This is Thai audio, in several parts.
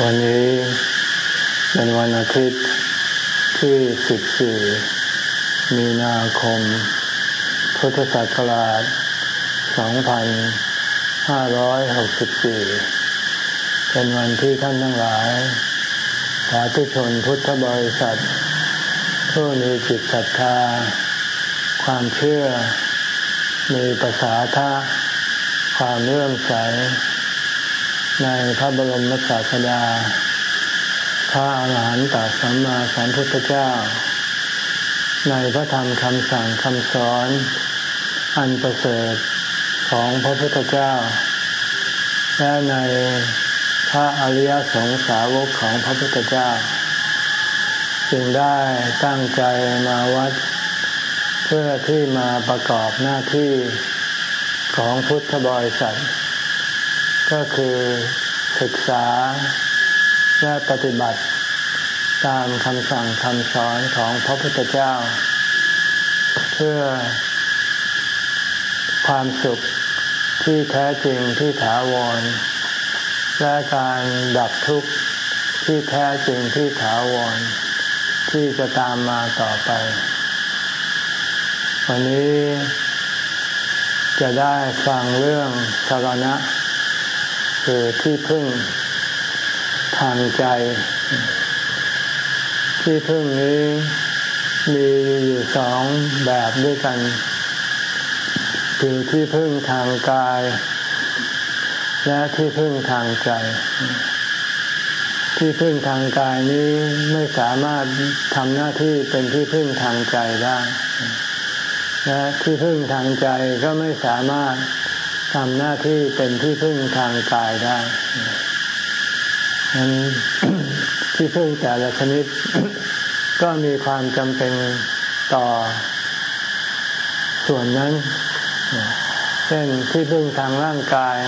วันนี้เป็นวันอาทิตย์ที่ 14 มีนาคม พุทธศักราช 2564 เป็นวันที่ท่านทั้งหลายสาธุชนพุทธบริษัท ผู้มีจิตศรัทธา ความเชื่อ มีภาษาทะความเลื่อมใส ในพระบรมศาสดา พระอาหารหันตสัมมาสัมพุทธเจ้า ในพระธรรมคำสั่งคำสอน อันประเสริฐของพระพุทธเจ้า และในพระอริยสงสาวกของพระพุทธเจ้า จึงได้ตั้งใจมาวัด เพื่อที่มาประกอบหน้าที่ของพุทธบริษัท ก็คือศึกษาและปฏิบัติตามคำสั่งคำสอนของพระพุทธเจ้า เพื่อความสุขที่แท้จริงที่ถาวร และการดับทุกข์ที่แท้จริงที่ถาวร ที่จะตามมาต่อไป วันนี้จะได้ฟังเรื่องสรณะ คือที่พึ่งทางใจ ที่พึ่งนี้มีอยู่สองแบบด้วยกัน คือที่พึ่งทางกาย และที่พึ่งทางใจ ที่พึ่งทางกายนี้ไม่สามารถทำหน้าที่เป็นที่พึ่งทางใจได้และที่พึ่งทางใจก็ไม่สามารถ ทำหน้าที่เป็นที่พึ่งทางกายได้นั้นที่พึ่งแต่ละชนิด ก็มีความจำเป็นต่อส่วนนั้น เช่นที่พึ่งทางร่างกาย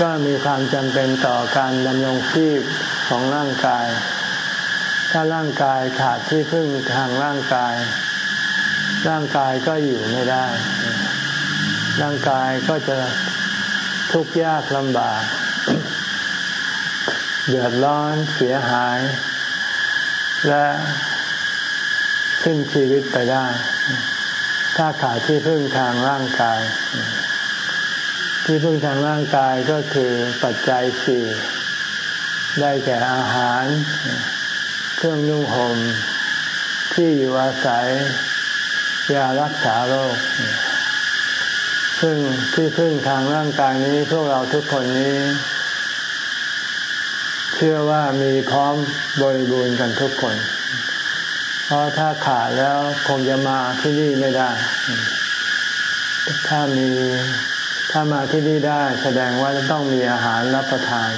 ก็มีความจำเป็นต่อการดำรงชีพของร่างกาย ถ้าร่างกายขาดที่พึ่งทางร่างกาย ร่างกายก็อยู่ไม่ได้ ร่างกายก็จะทุกข์ยากลำบาก เดือดร้อนเสียหาย และสิ้นชีวิตไปได้ ถ้าขาดที่พึ่งทางร่างกาย ที่พึ่งทางร่างกายก็คือปัจจัยสี่ได้แก่อาหาร เครื่องนุ่งห่มที่อยู่อาศัยยารักษาโรค ซึ่งที่พึ่งทางร่างกายนี้พวกเราทุกคนนี้ เชื่อว่ามีพร้อมบริบูรณ์กันทุกคน เพราะถ้าขาดแล้วคงจะมาที่นี่ไม่ได้ ถ้ามีถ้ามาที่นี่ได้แสดงว่าจะต้องมีอาหารรับประทาน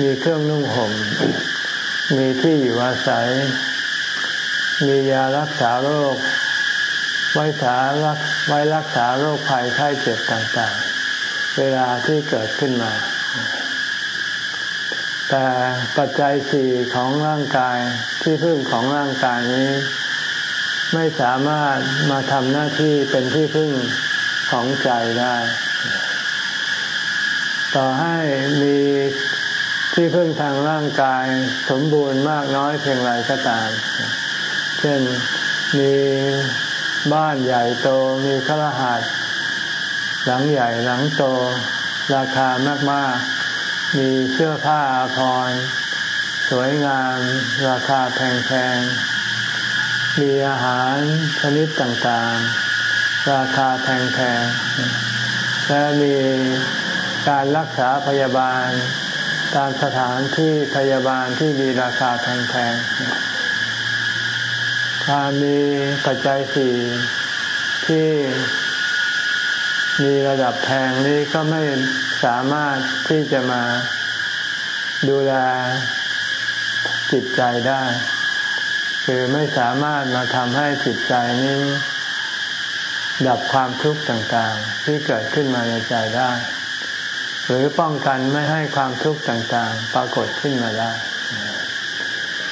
มีเครื่องนุ่งห่ม มีที่อยู่อาศัย มียารักษาโรค ไว้สารักไว้รักษาโรคภัยไข้เจ็บต่างๆ เวลาที่เกิดขึ้นมา แต่ปัจจัยสี่ของร่างกายที่พึ่งของร่างกายนี้ ไม่สามารถมาทำหน้าที่เป็นที่พึ่งของใจได้ ต่อให้มีที่พึ่งทางร่างกายสมบูรณ์มากน้อยเพียงไรก็ตาม เช่นมี บ้านใหญ่โตมีคฤหาสน์หลังใหญ่หลังโต ราคามากๆ มีเสื้อผ้าอาภรณ์สวยงาม ราคาแพงๆ มีอาหารชนิดต่างๆ ราคาแพงๆ และมีการรักษาพยาบาล ตามสถานที่พยาบาลที่มีราคาแพงๆ มีปัจจัยสี่ที่มีระดับแพงนี้ก็ไม่สามารถที่จะมาดูแลจิตใจได้ คือไม่สามารถมาทำให้จิตใจนี้ ดับความทุกข์ต่างๆ ที่เกิดขึ้นมาในใจได้ หรือป้องกันไม่ให้ความทุกข์ต่างๆ ปรากฏขึ้นมาได้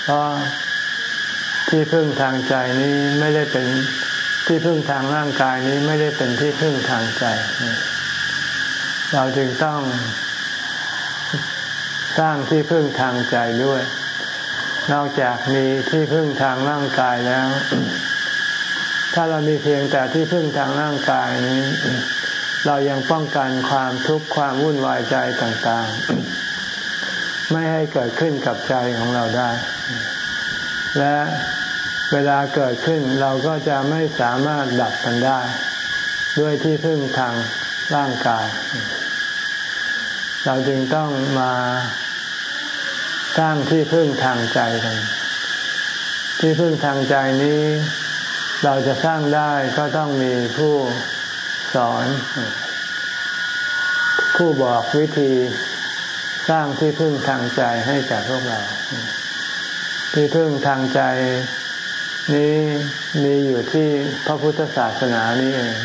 เพราะ ที่พึ่งทางใจนี้ไม่ได้เป็นที่พึ่งทางร่างกายนี้ไม่ได้เป็นที่พึ่งทางใจ เราจึงต้องสร้างที่พึ่งทางใจด้วย นอกจากมีที่พึ่งทางร่างกายแล้ว ถ้าเรามีเพียงแต่ที่พึ่งทางร่างกายนี้ เรายังป้องกันความทุกข์ความวุ่นวายใจต่าง ๆ ไม่ให้เกิดขึ้นกับใจของเราได้ และเวลาเกิดขึ้นเราก็จะไม่สามารถดับมันได้ ด้วยที่พึ่งทางร่างกาย เราจึงต้องมาสร้างที่พึ่งทางใจกัน ที่พึ่งทางใจนี้ เราจะสร้างได้ก็ต้องมีผู้สอน ผู้บอกวิธีสร้างที่พึ่งทางใจให้แก่พวกเรา ที่พึ่งทางใจนี้มีอยู่ที่พระพุทธศาสนานี้เอง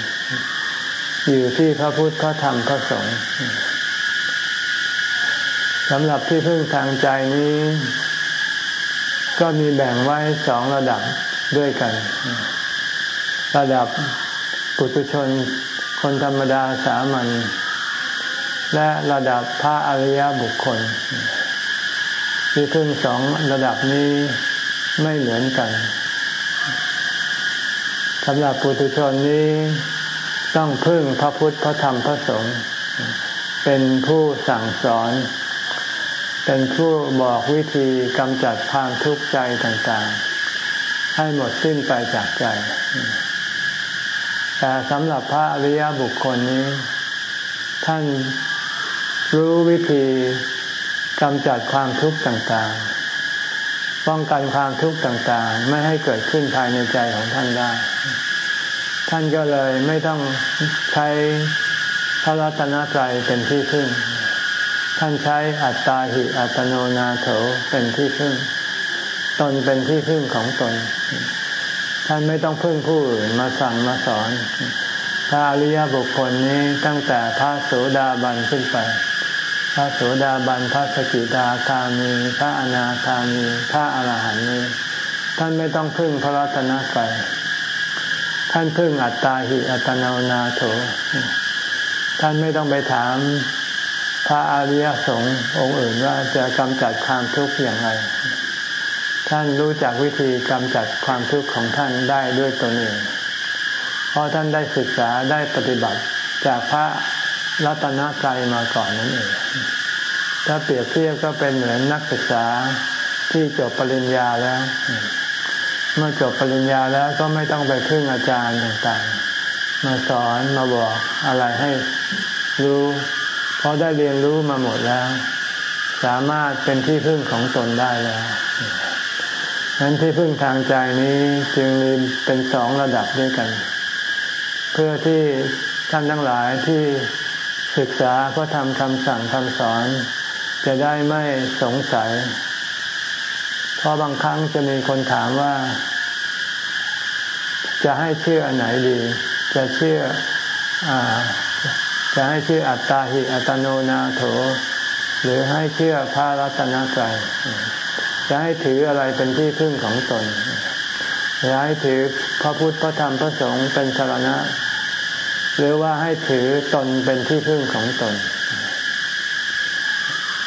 อยู่ที่พระพุทธพระธรรมพระสงฆ์สำหรับที่พึ่งทางใจนี้ ก็มีแบ่งไว้สองระดับด้วยกัน ระดับปุถุชนคนธรรมดาสามัญและระดับพระอริยบุคคล ที่พึ่งสองระดับนี้ไม่เหมือนกันสำหรับปุถุชนนี้ต้องพึ่งพระพุทธพระธรรมพระสงฆ์เป็นผู้สั่งสอน เป็นผู้บอกวิธีกำจัดความทุกข์ใจต่างๆ ให้หมดสิ้นไปจากใจ แต่สำหรับพระอริยบุคคลนี้ ท่านรู้วิธี กำจัดความทุกข์ต่างๆ ป้องกันความทุกข์ต่างๆ ไม่ให้เกิดขึ้นภายในใจของท่านได้ ท่านก็เลยไม่ต้องใช้พระรัตนตรัยเป็นที่พึ่ง ท่านใช้อัตตาหิอัตโนนาโถเป็นที่พึ่ง ตนเป็นที่พึ่งของตน ท่านไม่ต้องพึ่งผู้อื่นมาสั่งมาสอนพระอริยบุคคลนี้ตั้งแต่พระโสดาบันขึ้นไป พระโสดาบัน พระสกิทาคามี พระอนาคามี พระอรหันต์นี้ ท่านไม่ต้องพึ่งพระรัตนตรัยท่านพึ่งอัตตาหิอัตนานาโถ ท่านไม่ต้องไปถามพระอริยสงฆ์องค์อื่นว่าจะกำจัดความทุกข์อย่างไร ท่านรู้จักวิธีกำจัดความทุกข์ของท่านได้ด้วยตนเอง เพราะท่านได้ศึกษาได้ปฏิบัติจากพระ รัตนกายมาก่อนนั่นเอง ถ้าเปรียบเทียบก็เป็นเหมือนนักศึกษาที่จบปริญญาแล้ว เมื่อจบปริญญาแล้วก็ไม่ต้องไปพึ่งอาจารย์ต่างๆ มาสอนมาบอกอะไรให้รู้ เพราะได้เรียนรู้มาหมดแล้ว สามารถเป็นที่พึ่งของตนได้แล้วนั้นที่พึ่งทางใจนี้จึงมีเป็นสองระดับด้วยกัน เพื่อที่ท่านทั้งหลายที่ ศึกษาก็ทำคำสั่งคำสอน จะได้ไม่สงสัย เพราะบางครั้งจะมีคนถามว่า จะให้เชื่ออันไหนดี จะเชื่ออจะให้เชื่ออัตตาหิอัตโนนาโถ หรือให้เชื่อพระรัตนตรัยจะให้ถืออะไรเป็นที่พึ่งของตนจะให้ถือพระพุทธพระธรรมพระสงฆ์เป็นสารณะ หรือว่าให้ถือตนเป็นที่พึ่งของตน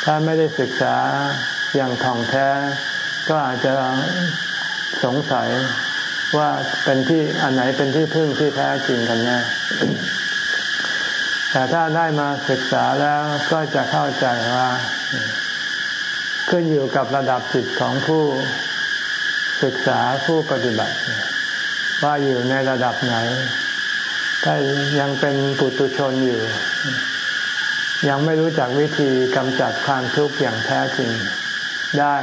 ถ้าไม่ได้ศึกษาอย่างท่องแท้ ก็อาจจะสงสัยว่าเป็นที่อันไหนเป็นที่พึ่งที่แท้จริงกันแน่แต่ถ้าได้มาศึกษาแล้วก็จะเข้าใจว่า ขึ้นอยู่กับระดับจิตของผู้ศึกษาผู้ปฏิบัติ ว่าอยู่ในระดับไหน ถ้ายังเป็นปุตุชนอยู่ ยังไม่รู้จักวิธีกำจัดความทุกข์อย่างแท้จริงได้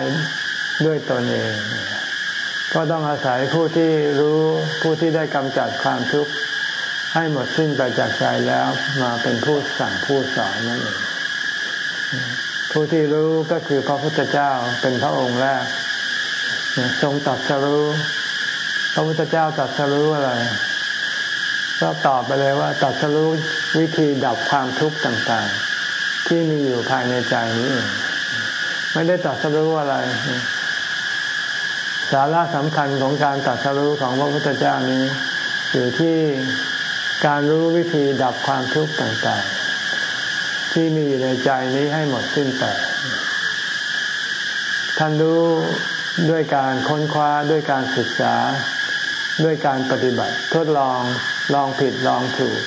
ด้วยตนเอง ก็ต้องอาศัยผู้ที่รู้ผู้ที่ได้กำจัดความทุกข์ให้หมดสิ้นไปจากใจแล้วมาเป็นผู้สั่งผู้สอนนั่นเองผู้ที่รู้ก็คือพระพุทธเจ้าเป็นพระองค์แรก ทรงตัดสรู้ พระพุทธเจ้าตัดสรู้อะไร ก็ตอบไปเลยว่าตัดสรู้วิธีดับความทุกข์ต่างๆ ที่มีอยู่ภายในใจนี้เองไม่ได้ตัดสรู้อะไร สาระสำคัญของการตัดสรู้ของพระพุทธเจ้านี้ อยู่ที่การรู้วิธีดับความทุกข์ต่างๆ ที่มีอยู่ในใจนี้ให้หมดสิ้นไปท่านรู้ด้วยการค้นคว้าด้วยการศึกษาด้วยการปฏิบัติทดลอง ลองผิดลองถูก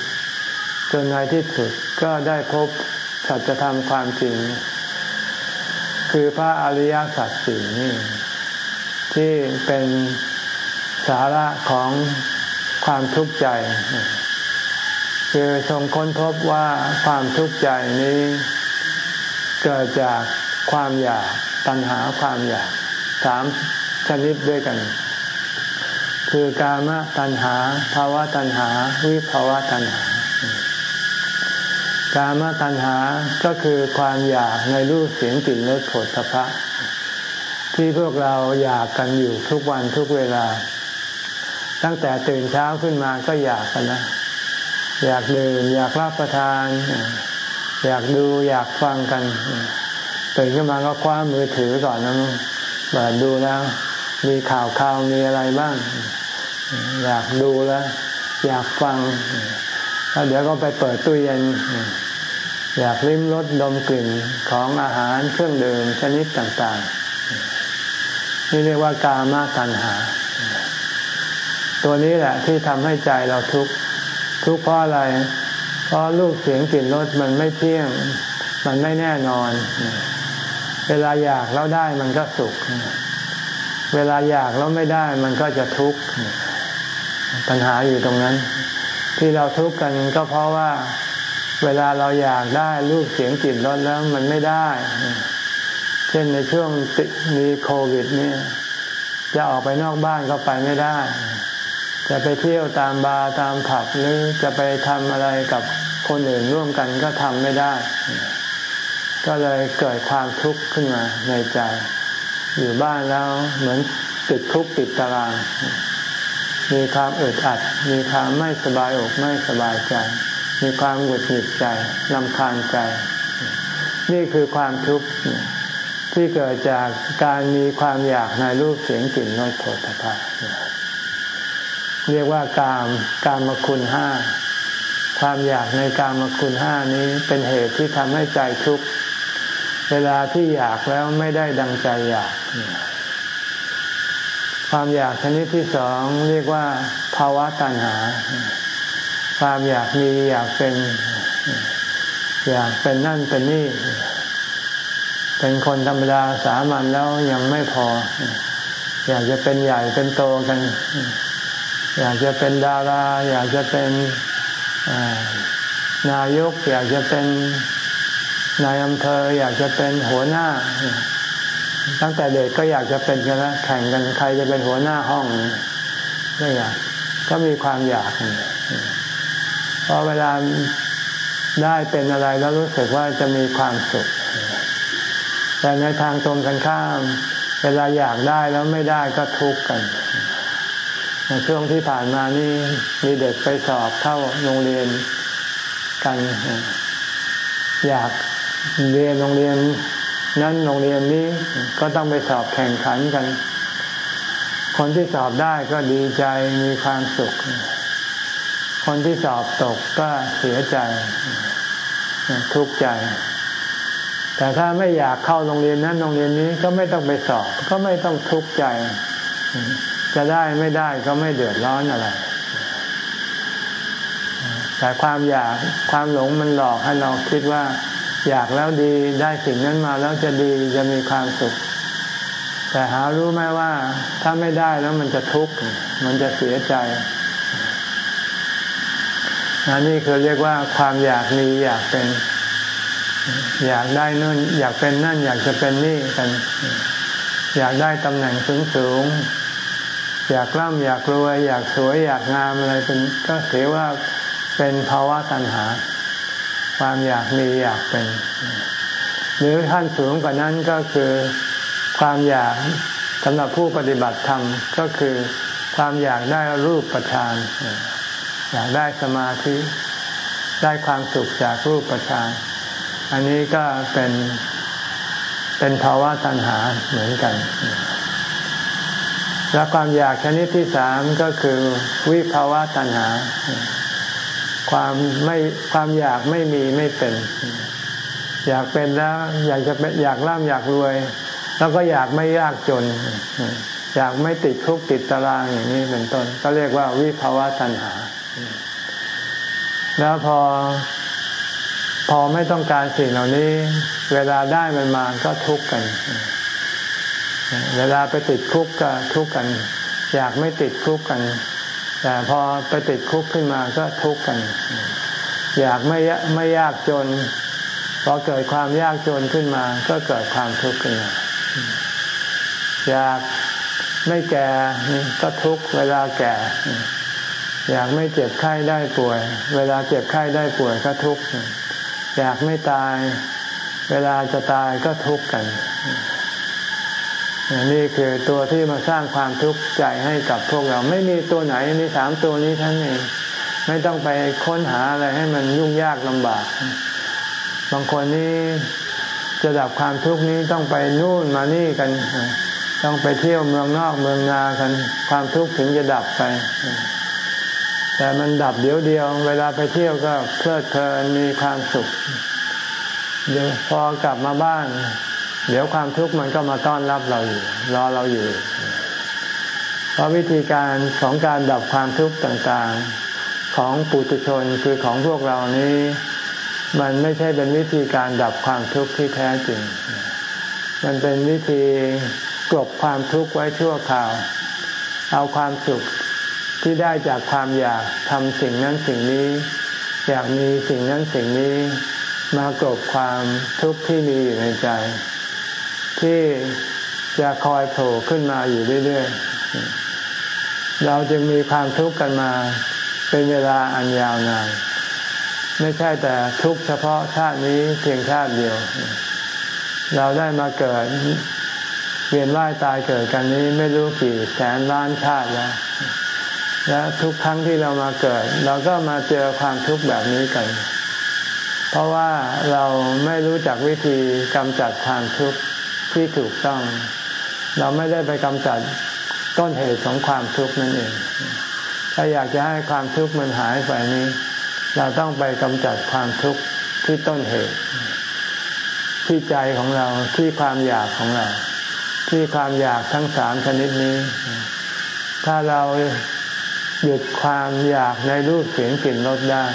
จนในที่สุดก็ได้พบสัจธรรมความจริง คือพระอริยสัจสี่นี่ที่เป็นสาระของความทุกข์ใจ คือทรงค้นพบว่าความทุกข์ใจนี้ เกิดจากความอยากตัณหาความอยากสามชนิดด้วยกัน คือกามตัณหาภาวะตัณหา วิภาวะตัณหา กามตัณหาก็คือความอยากในรูปเสียงกลิ่นรสผลพะที่พวกเราอยากกันอยู่ทุกวันทุกเวลา ตั้งแต่ตื่นเช้าขึ้นมาก็อยากกันนะอยากดื่มอยากรับประทาน อยากดูอยากฟังกันตื่นขึ้นมาก็คว้ามือถือก่อนนะเปิดดูแล้ว มีข่าวข่าวมีอะไรบ้าง อยากดูแล้ว อยากฟังแล้วเดี๋ยวก็ไปเปิดตู้เย็น อยากลิ้มรสดมกลิ่นของอาหารเครื่องดื่มชนิดต่างๆ นี่เรียกว่ากามาตัณหา ตัวนี้แหละที่ทำให้ใจเราทุกข์ทุกข์เพราะอะไร เพราะรูปเสียงกลิ่นรสมันไม่เที่ยง มันไม่แน่นอน เวลาอยากแล้วได้มันก็สุข เวลาอยากแล้วไม่ได้มันก็จะทุกข์ ปัญหาอยู่ตรงนั้น ที่เราทุกข์กันก็เพราะว่าเวลาเราอยากได้รูปเสียงกลิ่นรสแล้วมันไม่ได้ เช่นในช่วงติมีโควิดเนี่ยจะออกไปนอกบ้านก็ไปไม่ได้ จะไปเที่ยวตามบาร์ตามผับหรือจะไปทำอะไรกับคนอื่นร่วมกันก็ทำไม่ได้ ก็เลยเกิดความทุกข์ขึ้นมาในใจ อยู่บ้านแล้วเหมือนติดคุกติดตาราง มีความอึดอัด มีความไม่สบายอกไม่สบายใจ มีความหงุดหงิดใจลำคาญใจ นี่คือความทุกข์ที่เกิดจากการมีความอยากในรูปเสียงกลิ่นรสโผฏฐะเรียกว่ากามกามคุณห้าความอยากในกามคุณห้านี้เป็นเหตุที่ทำให้ใจทุกข์เวลาที่อยากแล้วไม่ได้ดังใจอยาก ความอยากชนิดที่สองเรียกว่า ภาวะตัณหา ความอยากมีอยากเป็น อยากเป็นนั่นเป็นนี่ เป็นคนธรรมดาสามัญแล้วยังไม่พอ อยากจะเป็นใหญ่เป็นโตกัน อยากจะเป็นดารา อยากจะเป็นนายก อยากจะเป็นนายอำเภอ อยากจะเป็นหัวหน้า ตั้งแต่เด็กก็อยากจะเป็นกันแล้วแข่งกันใครจะเป็นหัวหน้าห้องก็อยากก็มีความอยากเพราะเวลาได้เป็นอะไรแล้วรู้สึกว่าจะมีความสุข แต่ในทางตรงกันข้าม เวลาอยากได้แล้วไม่ได้ก็ทุกข์กันในช่วงที่ผ่านมานี่มีเด็กไปสอบเข้าโรงเรียนกัน อยากเรียนโรงเรียน นั้นโรงเรียนนี้ก็ต้องไปสอบแข่งขันกัน คนที่สอบได้ก็ดีใจมีความสุข คนที่สอบตกก็เสียใจ ทุกข์ใจ แต่ถ้าไม่อยากเข้าโรงเรียนนั้นโรงเรียนนี้ก็ไม่ต้องไปสอบ ก็ไม่ต้องทุกข์ใจ จะได้ไม่ได้ก็ไม่เดือดร้อนอะไรแต่ความอยากความหลงมันหลอกให้เราคิดว่า อยากแล้วดีได้สิ่งนั้นมาแล้วจะดีจะมีความสุข แต่หารู้ไหมว่าถ้าไม่ได้แล้วมันจะทุกข์มันจะเสียใจนนี่คือเรียกว่าความอยากมีอยากเป็น อยากได้นู่นอยากเป็นนั่น อยากจะเป็นนี่กัน อยากได้ตำแหน่งสูงสูงอยากร่ำอยากรวย อยากสวยอยากงามอะไรเป็นก็ถือว่าเป็นภาวะตัณหา ความอยากมีอยากเป็น หรือขั้นสูงกว่านั้นก็คือความอยากสำหรับผู้ปฏิบัติธรรมก็คือความอยากได้รูปประทาน อยากได้สมาธิ ได้ความสุขจากรูปประทาน อันนี้ก็เป็นเป็นภาวะตัณหาเหมือนกัน และความอยากชนิดที่สามก็คือวิภาวะตัณหา ความไม่ความอยากไม่มีไม่เป็น อยากเป็นแล้ว อยากจะเป็นอยากร่ำอยากรวย แล้วก็อยากไม่ยากจน อยากไม่ติดคุกติดตารางอย่างนี้เป็นต้น ก็เรียกว่าวิภาวะตัณหา แล้วพอ พอไม่ต้องการสิ่งเหล่านี้ เวลาได้มันมาก็ทุกข์กัน เวลาไปติดคุกก็ทุกข์กัน อยากไม่ติดคุกกัน แต่พอไปติดคุกขึ้นมาก็ทุกข์กัน อยากไม่ไม่ยากจนพอเกิดความยากจนขึ้นมา ก็เกิดความทุกข์ขึ้นมาอยากไม่แก่ก็ทุกข์เวลาแก่ อยากไม่เจ็บไข้ได้ป่วย เวลาเจ็บไข้ได้ป่วยก็ทุกข์อยากไม่ตาย เวลาจะตายก็ทุกข์กัน นี่คือตัวที่มาสร้างความทุกข์ใจให้กับพวกเรา ไม่มีตัวไหนมีสามตัวนี้ท่านเองไม่ต้องไปค้นหาอะไรให้มันยุ่งยากลำบาก บางคนนี่จะดับความทุกข์นี้ต้องไปนู่นมานี่กัน ต้องไปเที่ยวเมืองนอกเมืองนากัน ความทุกข์ถึงจะดับไป แต่มันดับเดียวเดียว เวลาไปเที่ยวก็เพลิดเพลินมีความสุขเดี๋ยวพอกลับมาบ้าน เดี๋ยวความทุกข์มันก็มาต้อนรับเราอยู่รอเราอยู่ เพราะวิธีการของการดับความทุกข์ต่างๆของปุถุชนคือของพวกเรานี้ มันไม่ใช่เป็นวิธีการดับความทุกข์ที่แท้จริง มันเป็นวิธีกลบความทุกข์ไว้ชั่วคราว เอาความสุขที่ได้จากความอยากทำสิ่งนั้นสิ่งนี้ อยากมีสิ่งนั้นสิ่งนี้มากลบความทุกข์ที่มีอยู่ในใจ ที่จะคอยโผล่ขึ้นมาอยู่เรื่อยๆ เราจึงมีความทุกข์กันมาเป็นเวลาอันยาวนาน ไม่ใช่แต่ทุกเฉพาะชาตินี้เพียงชาติเดียว เราได้มาเกิดเวียนว่ายตายเกิดกันนี้ไม่รู้กี่แสนล้านชาติแล้ว และทุกครั้งที่เรามาเกิด เราก็มาเจอความทุกข์แบบนี้กัน เพราะว่าเราไม่รู้จักวิธีกำจัดความทุกข์ ที่ถูกต้อง เราไม่ได้ไปกำจัดต้นเหตุของความทุกข์นั่นเอง ถ้าอยากจะให้ความทุกข์มันหายไปนี้ เราต้องไปกำจัดความทุกข์ที่ต้นเหตุ ที่ใจของเราที่ความอยากของเรา ที่ความอยากทั้งสามชนิดนี้ ถ้าเราหยุดความอยากในรูปเสียงกลิ่นรสได้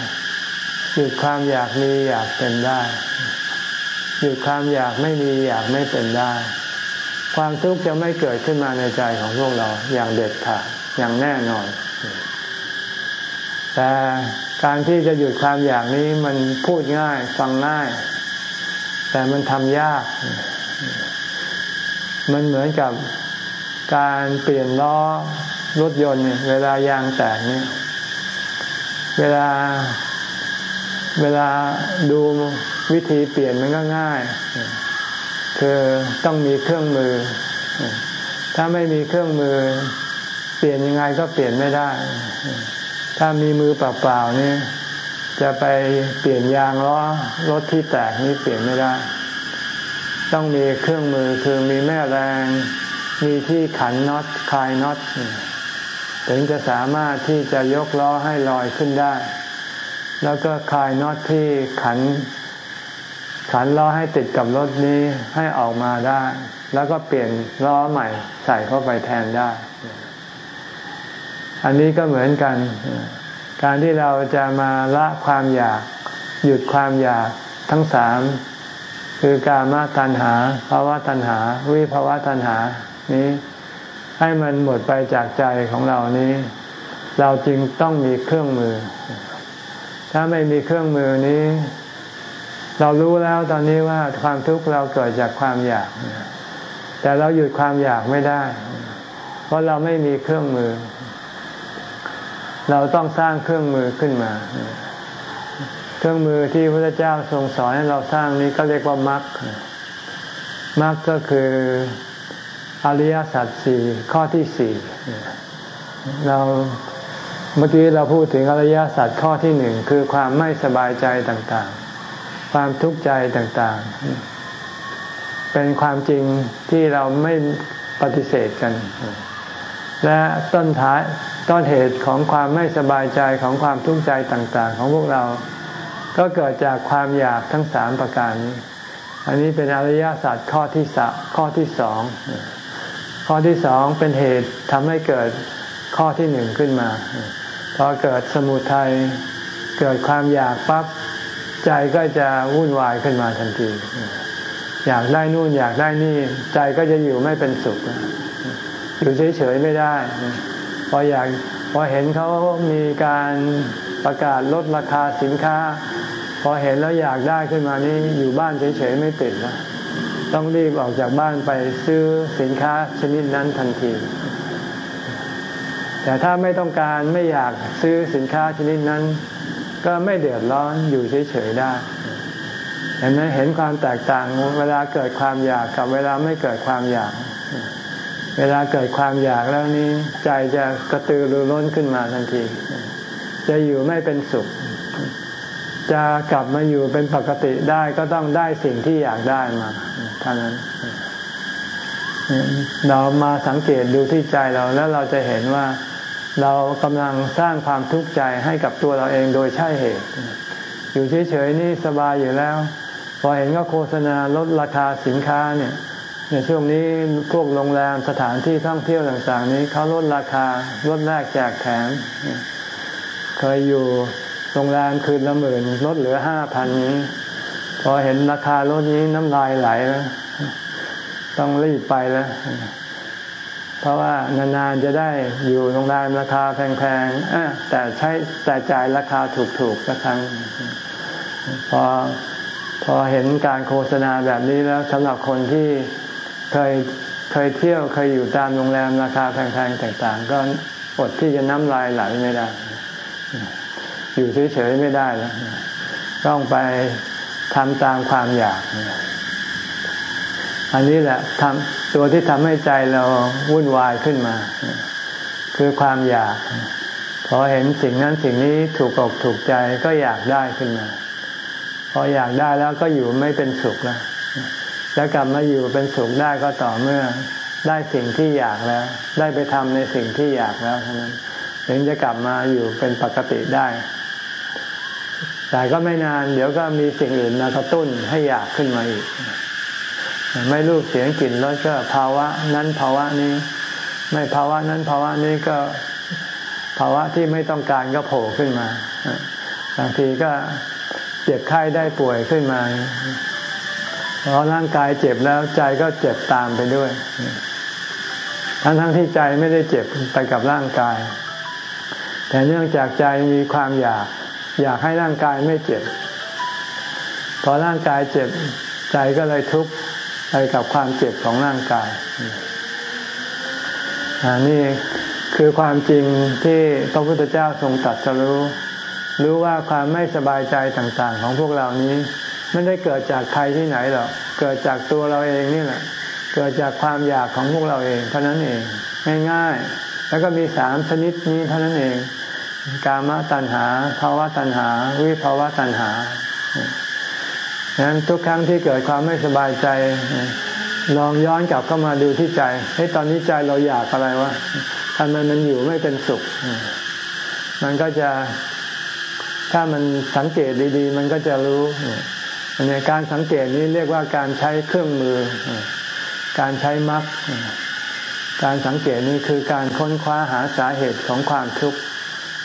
หยุดความอยากมีอยากเป็นได้ หยุดความอยากไม่มีอยากไม่เป็นได้ ความทุกข์จะไม่เกิดขึ้นมาในใจของพวกเราอย่างเด็ดขาดอย่างแน่นอน แต่การที่จะหยุดความอยากนี้มันพูดง่ายฟังง่าย แต่มันทำยาก มันเหมือนกับการเปลี่ยนล้อรถยนต์เนี่ยเวลายางแตกเนี่ย เวลาเวลาดู วิธีเปลี่ยนมันก็ง่าย คือต้องมีเครื่องมือ ถ้าไม่มีเครื่องมือ เปลี่ยนยังไงก็เปลี่ยนไม่ได้ ถ้ามีมือเปล่าๆนี่จะไปเปลี่ยนยางล้อรถที่แตกนี่เปลี่ยนไม่ได้ ต้องมีเครื่องมือคือมีแม่แรง มีที่ขันน็อตคลายน็อตถึงจะสามารถที่จะยกล้อให้ลอยขึ้นได้ แล้วก็คลายน็อตที่ขัน ขันล้อให้ติดกับรถนี้ให้ออกมาได้ แล้วก็เปลี่ยนล้อใหม่ใส่เข้าไปแทนได้ อันนี้ก็เหมือนกัน การที่เราจะมาละความอยาก หยุดความอยากทั้งสามคือกามาตัณหาภาวะตัณหา วิภาวะตัณหานี้ให้มันหมดไปจากใจของเรานี้ เราจึงต้องมีเครื่องมือ ถ้าไม่มีเครื่องมือนี้ เรารู้แล้วตอนนี้ว่าความทุกข์เราเกิดจากความอยาก แต่เราหยุดความอยากไม่ได้ เพราะเราไม่มีเครื่องมือ เราต้องสร้างเครื่องมือขึ้นมา เครื่องมือที่พระเจ้าทรงสอนให้เราสร้างนี้ก็เรียกว่ามรรคมรรคก็คืออริยสัจสี่ข้อที่สี่เราเมื่อกี้เราพูดถึงอริยสัจข้อที่หนึ่งคือความไม่สบายใจต่างๆ ความทุกข์ใจต่างๆ เป็นความจริงที่เราไม่ปฏิเสธกัน และต้นท้ายต้นเหตุของความไม่สบายใจของความทุกข์ใจต่างๆ ของพวกเรา ก็เกิดจากความอยากทั้งสามประการนี้ อันนี้เป็นอริยสัจข้อที่สข้อที่สองข้อที่สองเป็นเหตุทำให้เกิดข้อที่หนึ่งขึ้นมา พอเกิดสมุทัยเกิดความอยากปั๊บ ใจก็จะวุ่นวายขึ้นมาทันที อยากได้นู่นอยากได้นี่ ใจก็จะอยู่ไม่เป็นสุข อยู่เฉยๆไม่ได้ พออยากพอเห็นเขามีการประกาศลดราคาสินค้า พอเห็นแล้วอยากได้ขึ้นมานี่อยู่บ้านเฉยๆไม่ติดนะต้องรีบออกจากบ้านไปซื้อสินค้าชนิดนั้นทันที แต่ถ้าไม่ต้องการไม่อยากซื้อสินค้าชนิดนั้น ก็ไม่เดือดร้อนอยู่เฉยๆได้ เห็นไหมเห็นความแตกต่างเวลาเกิดความอยากกับเวลาไม่เกิดความอยาก เวลาเกิดความอยากแล้วนี้ใจจะกระตือรือร้นขึ้นมาทันที จะอยู่ไม่เป็นสุข จะกลับมาอยู่เป็นปกติได้ก็ต้องได้สิ่งที่อยากได้มาเท่านั้นเรามาสังเกตดูที่ใจเราแล้วเราจะเห็นว่า เรากำลังสร้างความทุกข์ใจให้กับตัวเราเองโดยใช่เหตุ อยู่เฉยๆนี่สบายอยู่แล้ว พอเห็นก็โฆษณาลดราคาสินค้าเนี่ยในช่วงนี้พวกโรงแรมสถานที่ท่องเที่ยวต่างๆ นี้เขาลดราคาลดแรกแจกแถม เคยอยู่โรงแรมคืนละหมื่นลดเหลือห้าพันนี้ พอเห็นราคาลดนี้น้ำลายไหลแล้วต้องรีบไปแล้ว เพราะว่านานๆจะได้อยู่โรงแรมราคาแพงๆแต่ใช้แต่จ่ายราคาถูกๆสักครั้งพอพอเห็นการโฆษณาแบบนี้แล้วสำหรับคนที่เคยเคยเที่ยวเคยอยู่ตามโรงแรมราคาแพงๆต่างๆ ก็อดที่จะน้ำลายไหลไม่ได้ อยู่เฉยๆไม่ได้แล้วต้องไปทำตามความอยาก อันนี้แหละทำตัวที่ทำให้ใจเราวุ่นวายขึ้นมา คือความอยาก พอเห็นสิ่งนั้นสิ่งนี้ถูกอกถูกใจก็อยากได้ขึ้นมา พออยากได้แล้วก็อยู่ไม่เป็นสุขแล้วจะกลับมาอยู่เป็นสุขได้ก็ต่อเมื่อได้สิ่งที่อยากแล้ว ได้ไปทำในสิ่งที่อยากแล้วเท่านั้นถึงจะกลับมาอยู่เป็นปกติได้ แต่ก็ไม่นาน เดี๋ยวก็มีสิ่งอื่นมากระตุ้นให้อยากขึ้นมาอีก ไม่รูปเสียงกลิ่นรสก็ภาวะนั้นภาวะนี้ ไม่ภาวะนั้นภาวะนี้ก็ภาวะที่ไม่ต้องการก็โผล่ขึ้นมาบางทีก็เจ็บไข้ได้ป่วยขึ้นมาพอร่างกายเจ็บแล้วใจก็เจ็บตามไปด้วย ทั้งทั้งที่ใจไม่ได้เจ็บไปกับร่างกาย แต่เนื่องจากใจมีความอยาก อยากให้ร่างกายไม่เจ็บ พอร่างกายเจ็บใจก็เลยทุกข์ ไปกับความเจ็บของร่างกายอันนี้คือความจริงที่พระพุทธเจ้าทรงตรัสรู้ รู้ว่าความไม่สบายใจต่างๆ ของพวกเรานี้ไม่ได้เกิดจากใครที่ไหนหรอกเกิดจากตัวเราเองนี่แหละ เกิดจากความอยากของพวกเราเองเท่านั้นเองง่ายๆ แล้วก็มีสามชนิดนี้เท่านั้นเอง กามตัณหาภาวะตัณหา วิภาวะตัณหา นั้นทุกครั้งที่เกิดความไม่สบายใจ ลองย้อนกลับเข้ามาดูที่ใจให้ตอนนี้ใจเราอยากอะไรวะทำไมมันอยู่ไม่เป็นสุข มันก็จะถ้ามันสังเกตดี ๆ มันก็จะรู้อันนี้การสังเกตนี้เรียกว่าการใช้เครื่องมือ การใช้มรรคการสังเกตนี้คือการค้นคว้าหาสาเหตุของความทุกข์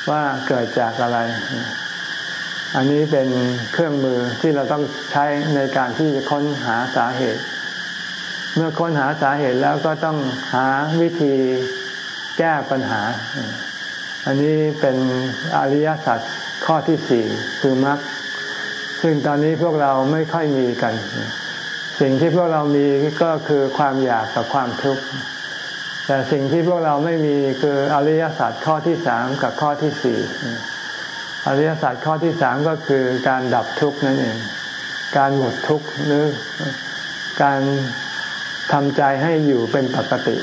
ว่าเกิดจากอะไร อันนี้เป็นเครื่องมือที่เราต้องใช้ในการที่จะค้นหาสาเหตุ เมื่อค้นหาสาเหตุแล้วก็ต้องหาวิธีแก้ปัญหา อันนี้เป็นอริยสัจข้อที่สี่คือมรรคซึ่งตอนนี้พวกเราไม่ค่อยมีกัน สิ่งที่พวกเรามีก็คือความอยากกับความทุกข์แต่สิ่งที่พวกเราไม่มีคืออริยสัจข้อที่สามกับข้อที่สี่ อริยสัจข้อที่สามก็คือการดับทุกข์นั่นเอง การหมดทุกข์หรือการทำใจให้อยู่เป็นปกติ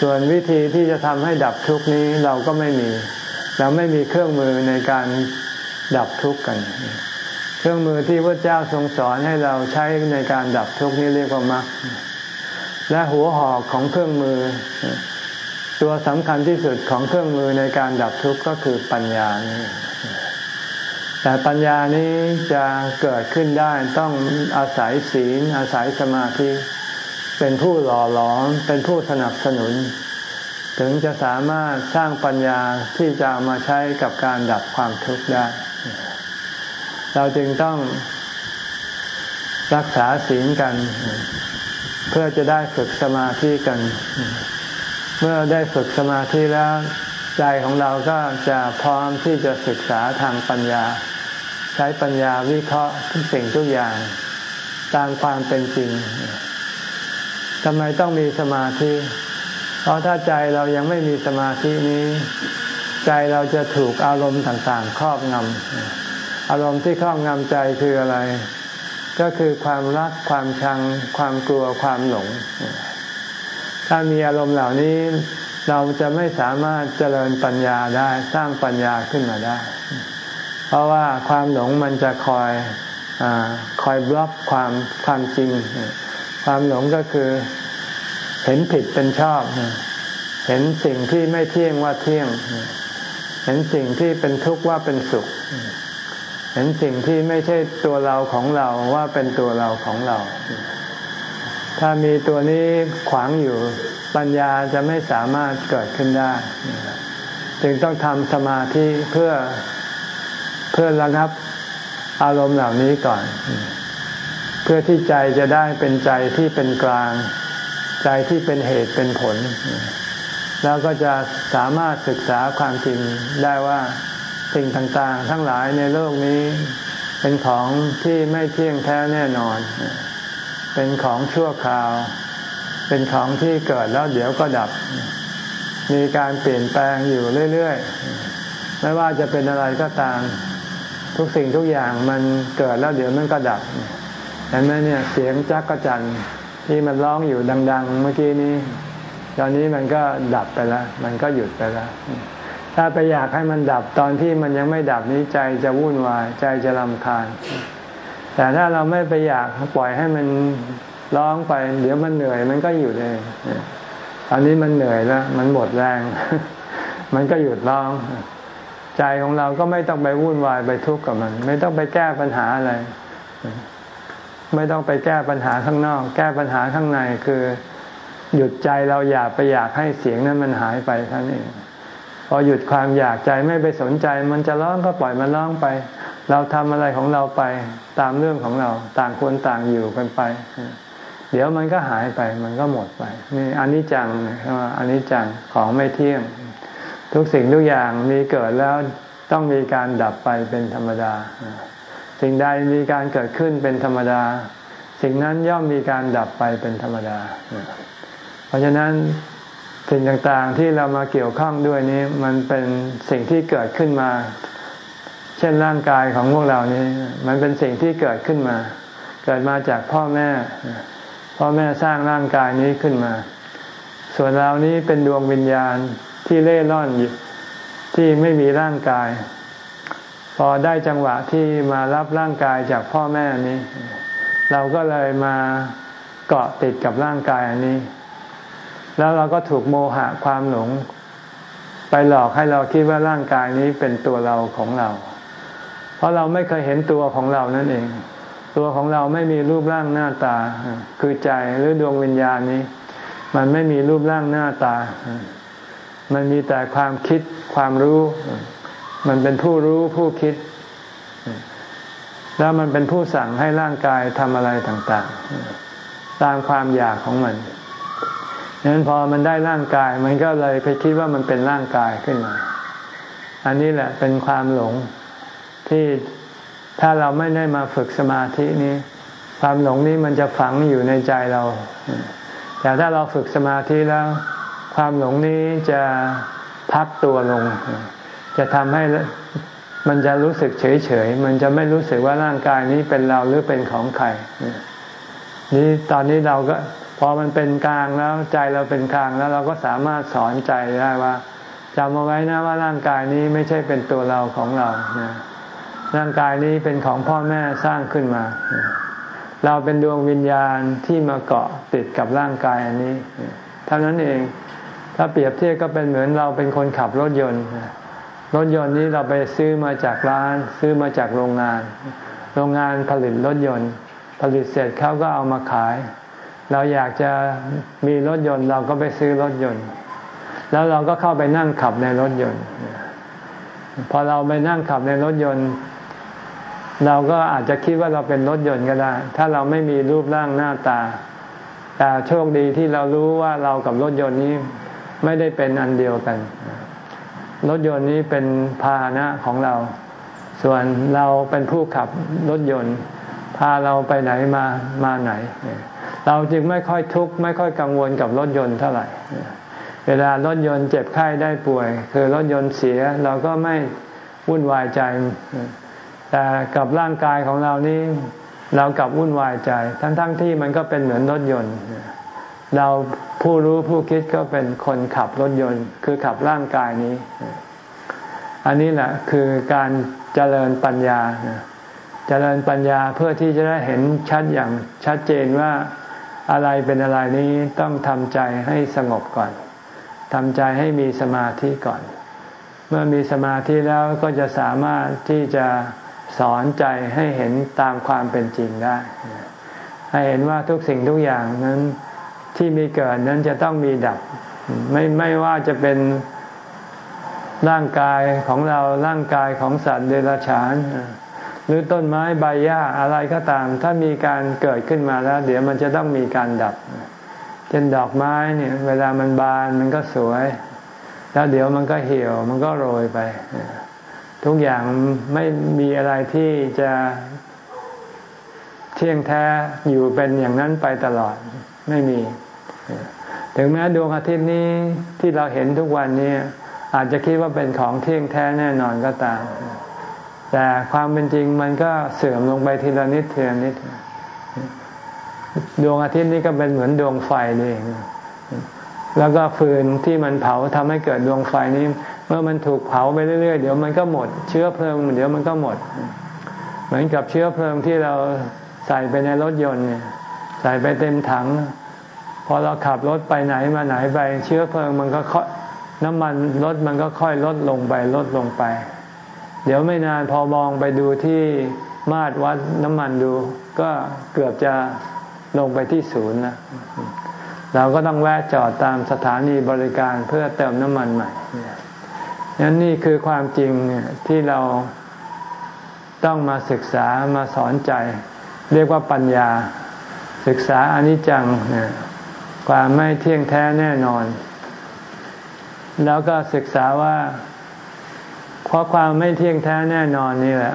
ส่วนวิธีที่จะทำให้ดับทุกข์นี้เราก็ไม่มี เราไม่มีเครื่องมือในการดับทุกข์กัน เครื่องมือที่พระเจ้าทรงสอนให้เราใช้ในการดับทุกข์นี้เรียกว่ามรรคและหัวหอกของเครื่องมือ ตัวสำคัญที่สุดของเครื่องมือในการดับทุกข์ก็คือปัญญานี่แต่ปัญญานี้จะเกิดขึ้นได้ต้องอาศัยศีล อาศัยสมาธิ เป็นผู้หล่อหลอม เป็นผู้สนับสนุน ถึงจะสามารถสร้างปัญญาที่จะมาใช้กับการดับความทุกข์ได้ เราจึงต้องรักษาศีลกัน เพื่อจะได้ฝึกสมาธิกัน เมื่อได้ฝึกสมาธิแล้วใจของเราก็จะพร้อมที่จะศึกษาทางปัญญา ใช้ปัญญาวิเคราะห์ทุกสิ่งทุกอย่างตามความเป็นจริงทำไมต้องมีสมาธิ เพราะถ้าใจเรายังไม่มีสมาธินี้ ใจเราจะถูกอารมณ์ต่างๆ ครอบงำอารมณ์ที่ครอบงำใจคืออะไร ก็คือความรักความชัง ความกลัวความหลง ถ้ามีอารมณ์เหล่านี้ เราจะไม่สามารถเจริญปัญญาได้สร้างปัญญาขึ้นมาได้ เพราะว่าความหลงมันจะคอยอคอยบล็อกความความจริง ความหลงก็คือเห็นผิดเป็นชอบ เห็นสิ่งที่ไม่เที่ยงว่าเที่ยง เห็นสิ่งที่เป็นทุกข์ว่าเป็นสุข เห็นสิ่งที่ไม่ใช่ตัวเราของเราว่าเป็นตัวเราของเรา ถ้ามีตัวนี้ขวางอยู่ ปัญญาจะไม่สามารถเกิดขึ้นได้ จึงต้องทำสมาธิเพื่อเพื่อระงับอารมณ์เหล่านี้ก่อน เพื่อที่ใจจะได้เป็นใจที่เป็นกลาง ใจที่เป็นเหตุเป็นผล แล้วก็จะสามารถศึกษาความจริงได้ว่าสิ่งต่างๆ ทั้งหลายในโลกนี้เป็นของที่ไม่เที่ยงแท้แน่นอน เป็นของชั่วคราว เป็นของที่เกิดแล้วเดี๋ยวก็ดับ มีการเปลี่ยนแปลงอยู่เรื่อยๆ ไม่ว่าจะเป็นอะไรก็ตาม ทุกสิ่งทุกอย่างมันเกิดแล้วเดี๋ยวมันก็ดับเห็นไหมเนี่ยเสียงจักกระจันที่มันร้องอยู่ดัง ๆ เมื่อกี้นี้ ตอนนี้มันก็ดับไปแล้ว มันก็หยุดไปแล้ว ถ้าไปอยากให้มันดับตอนที่มันยังไม่ดับนี้ใจจะวุ่นวาย ใจจะรำคาญ แต่ถ้าเราไม่ไปอยากปล่อยให้มันร้องไป เดี๋ยวมันเหนื่อยมันก็หยุดเองตอนนี้มันเหนื่อยแล้วมันหมดแรง มันก็หยุดร้อง ใจของเราก็ไม่ต้องไปวุ่นวายไปทุกข์กับมัน ไม่ต้องไปแก้ปัญหาอะไร ไม่ต้องไปแก้ปัญหาข้างนอก แก้ปัญหาข้างในคือ หยุดใจเราอยากไปอยากให้เสียงนั้นมันหายไปท่านเอง พอหยุดความอยากใจไม่ไปสนใจ มันจะร้องก็ปล่อยมันร้องไป เราทำอะไรของเราไปตามเรื่องของเราต่างคนต่างอยู่กันไป เดี๋ยวมันก็หายไปมันก็หมดไปนี่อนิจจังนะว่าอนิจจังของไม่เที่ยง ทุกสิ่งทุกอย่างมีเกิดแล้วต้องมีการดับไปเป็นธรรมดา สิ่งใดมีการเกิดขึ้นเป็นธรรมดา สิ่งนั้นย่อมมีการดับไปเป็นธรรมดา เพราะฉะนั้น สิ่งต่างๆที่เรามาเกี่ยวข้องด้วยนี้ มันเป็นสิ่งที่เกิดขึ้นมา เช่นร่างกายของพวกเรานี้ มันเป็นสิ่งที่เกิดขึ้นมา เกิดมาจากพ่อแม่ พ่อแม่สร้างร่างกายนี้ขึ้นมา ส่วนเรานี้เป็นดวงวิญญาณที่เล่ร่อนอยู่ที่ไม่มีร่างกาย พอได้จังหวะที่มารับร่างกายจากพ่อแม่นี้ เราก็เลยมาเกาะติดกับร่างกายอันนี้ แล้วเราก็ถูกโมหะความหลง ไปหลอกให้เราคิดว่าร่างกายนี้เป็นตัวเราของเรา เพราะเราไม่เคยเห็นตัวของเรานั่นเอง ตัวของเราไม่มีรูปร่างหน้าตา คือใจหรือดวงวิญญาณนี้ มันไม่มีรูปร่างหน้าตา มันมีแต่ความคิดความรู้ มันเป็นผู้รู้ผู้คิด แล้วมันเป็นผู้สั่งให้ร่างกายทำอะไรต่าง ๆ ตามความอยากของมัน ดังนั้นพอมันได้ร่างกาย มันก็เลยไปคิดว่ามันเป็นร่างกายขึ้นมา อันนี้แหละเป็นความหลงที่ถ้าเราไม่ได้มาฝึกสมาธินี้ ความหลงนี้มันจะฝังอยู่ในใจเรา แต่ถ้าเราฝึกสมาธิแล้ว ความหลงนี้จะพักตัวลง จะทำให้มันจะรู้สึกเฉยๆมันจะไม่รู้สึกว่าร่างกายนี้เป็นเราหรือเป็นของใคร นี่ตอนนี้เราก็ พอมันเป็นกลางแล้วใจเราเป็นกลางแล้วเราก็สามารถสอนใจได้ว่าจำเอาไว้นะว่าร่างกายนี้ไม่ใช่เป็นตัวเราของเรานะร่างกายนี้เป็นของพ่อแม่สร้างขึ้นมา เราเป็นดวงวิญญาณที่มาเกาะติดกับร่างกายอันนี้ เท่านั้นเอง ถ้าเปรียบเทียบก็เป็นเหมือนเราเป็นคนขับรถยนต์ รถยนต์นี้เราไปซื้อมาจากร้าน ซื้อมาจากโรงงาน โรงงานผลิตรถยนต์ ผลิตเสร็จเขาก็เอามาขาย เราอยากจะมีรถยนต์ เราก็ไปซื้อรถยนต์ แล้วเราก็เข้าไปนั่งขับในรถยนต์ พอเราไปนั่งขับในรถยนต์ เราก็อาจจะคิดว่าเราเป็นรถยนต์ก็ได้ ถ้าเราไม่มีรูปร่างหน้าตา แต่โชคดีที่เรารู้ว่าเรากับรถยนต์นี้ไม่ได้เป็นอันเดียวกัน รถยนต์นี้เป็นพาหนะของเรา ส่วนเราเป็นผู้ขับรถยนต์ พาเราไปไหนมามาไหน เราจึงไม่ค่อยทุกข์ไม่ค่อยกังวลกับรถยนต์เท่าไหร่ เวลารถยนต์เจ็บไข้ได้ป่วย คือรถยนต์เสียเราก็ไม่วุ่นวายใจ แต่กับร่างกายของเรานี้เรากลับวุ่นวายใจ ทั้งๆทที่มันก็เป็นเหมือนรถยนต์ เราผู้รู้ผู้คิดก็เป็นคนขับรถยนต์ คือขับร่างกายนี้ อันนี้แหละคือการเจริญปัญญาเจริญปัญญาเพื่อที่จะได้เห็นชัดอย่างชัดเจนว่า อะไรเป็นอะไรนี้ต้องทำใจให้สงบก่อนทำใจให้มีสมาธิก่อน เมื่อมีสมาธิแล้วก็จะสามารถที่จะสอนใจให้เห็นตามความเป็นจริงได้ ให้เห็นว่าทุกสิ่งทุกอย่างนั้นที่มีเกิดนั้นจะต้องมีดับ ไม่ไม่ว่าจะเป็นร่างกายของเราร่างกายของสัตว์เดรัจฉาน หรือต้นไม้ใบหญ้าอะไรก็ตาม ถ้ามีการเกิดขึ้นมาแล้ว เดี๋ยวมันจะต้องมีการดับเช่นดอกไม้เนี่ย เวลามันบานมันก็สวย แล้วเดี๋ยวมันก็เหี่ยว มันก็โรยไป ทุกอย่างไม่มีอะไรที่จะเที่ยงแท้อยู่เป็นอย่างนั้นไปตลอดไม่มี ถึงแม้ดวงอาทิตย์นี้ที่เราเห็นทุกวันนี้อาจจะคิดว่าเป็นของเที่ยงแท้แน่นอนก็ตาม แต่ความเป็นจริงมันก็เสื่อมลงไปทีละนิดทีละนิด ดวงอาทิตย์นี้ก็เป็นเหมือนดวงไฟนี่เองแล้วก็ฟืนที่มันเผาทำให้เกิดดวงไฟนี้ เมื่อมันถูกเผาไปเรื่อยๆ เดี๋ยวมันก็หมด เชื้อเพลิงเดี๋ยวมันก็หมด เหมือนกับเชื้อเพลิงที่เราใส่ไปในรถยนต์เนี่ยใส่ไปเต็มถัง พอเราขับรถไปไหนมาไหนไป เชื้อเพลิงมันก็ค่อยน้ำมันรถมันก็ค่อยลดลงไปลดลงไป เดี๋ยวไม่นานพอมองไปดูที่มาตรวัดน้ำมันดู ก็เกือบจะลงไปที่ศูนย์นะเราก็ต้องแวะจอดตามสถานีบริการเพื่อเติมน้ำมันใหม่นั้นนี่คือความจริงที่เราต้องมาศึกษามาสอนใจ เรียกว่าปัญญา ศึกษาอนิจจังความไม่เที่ยงแท้แน่นอน แล้วก็ศึกษาว่า เพราะความไม่เที่ยงแท้แน่นอนนี่แหละ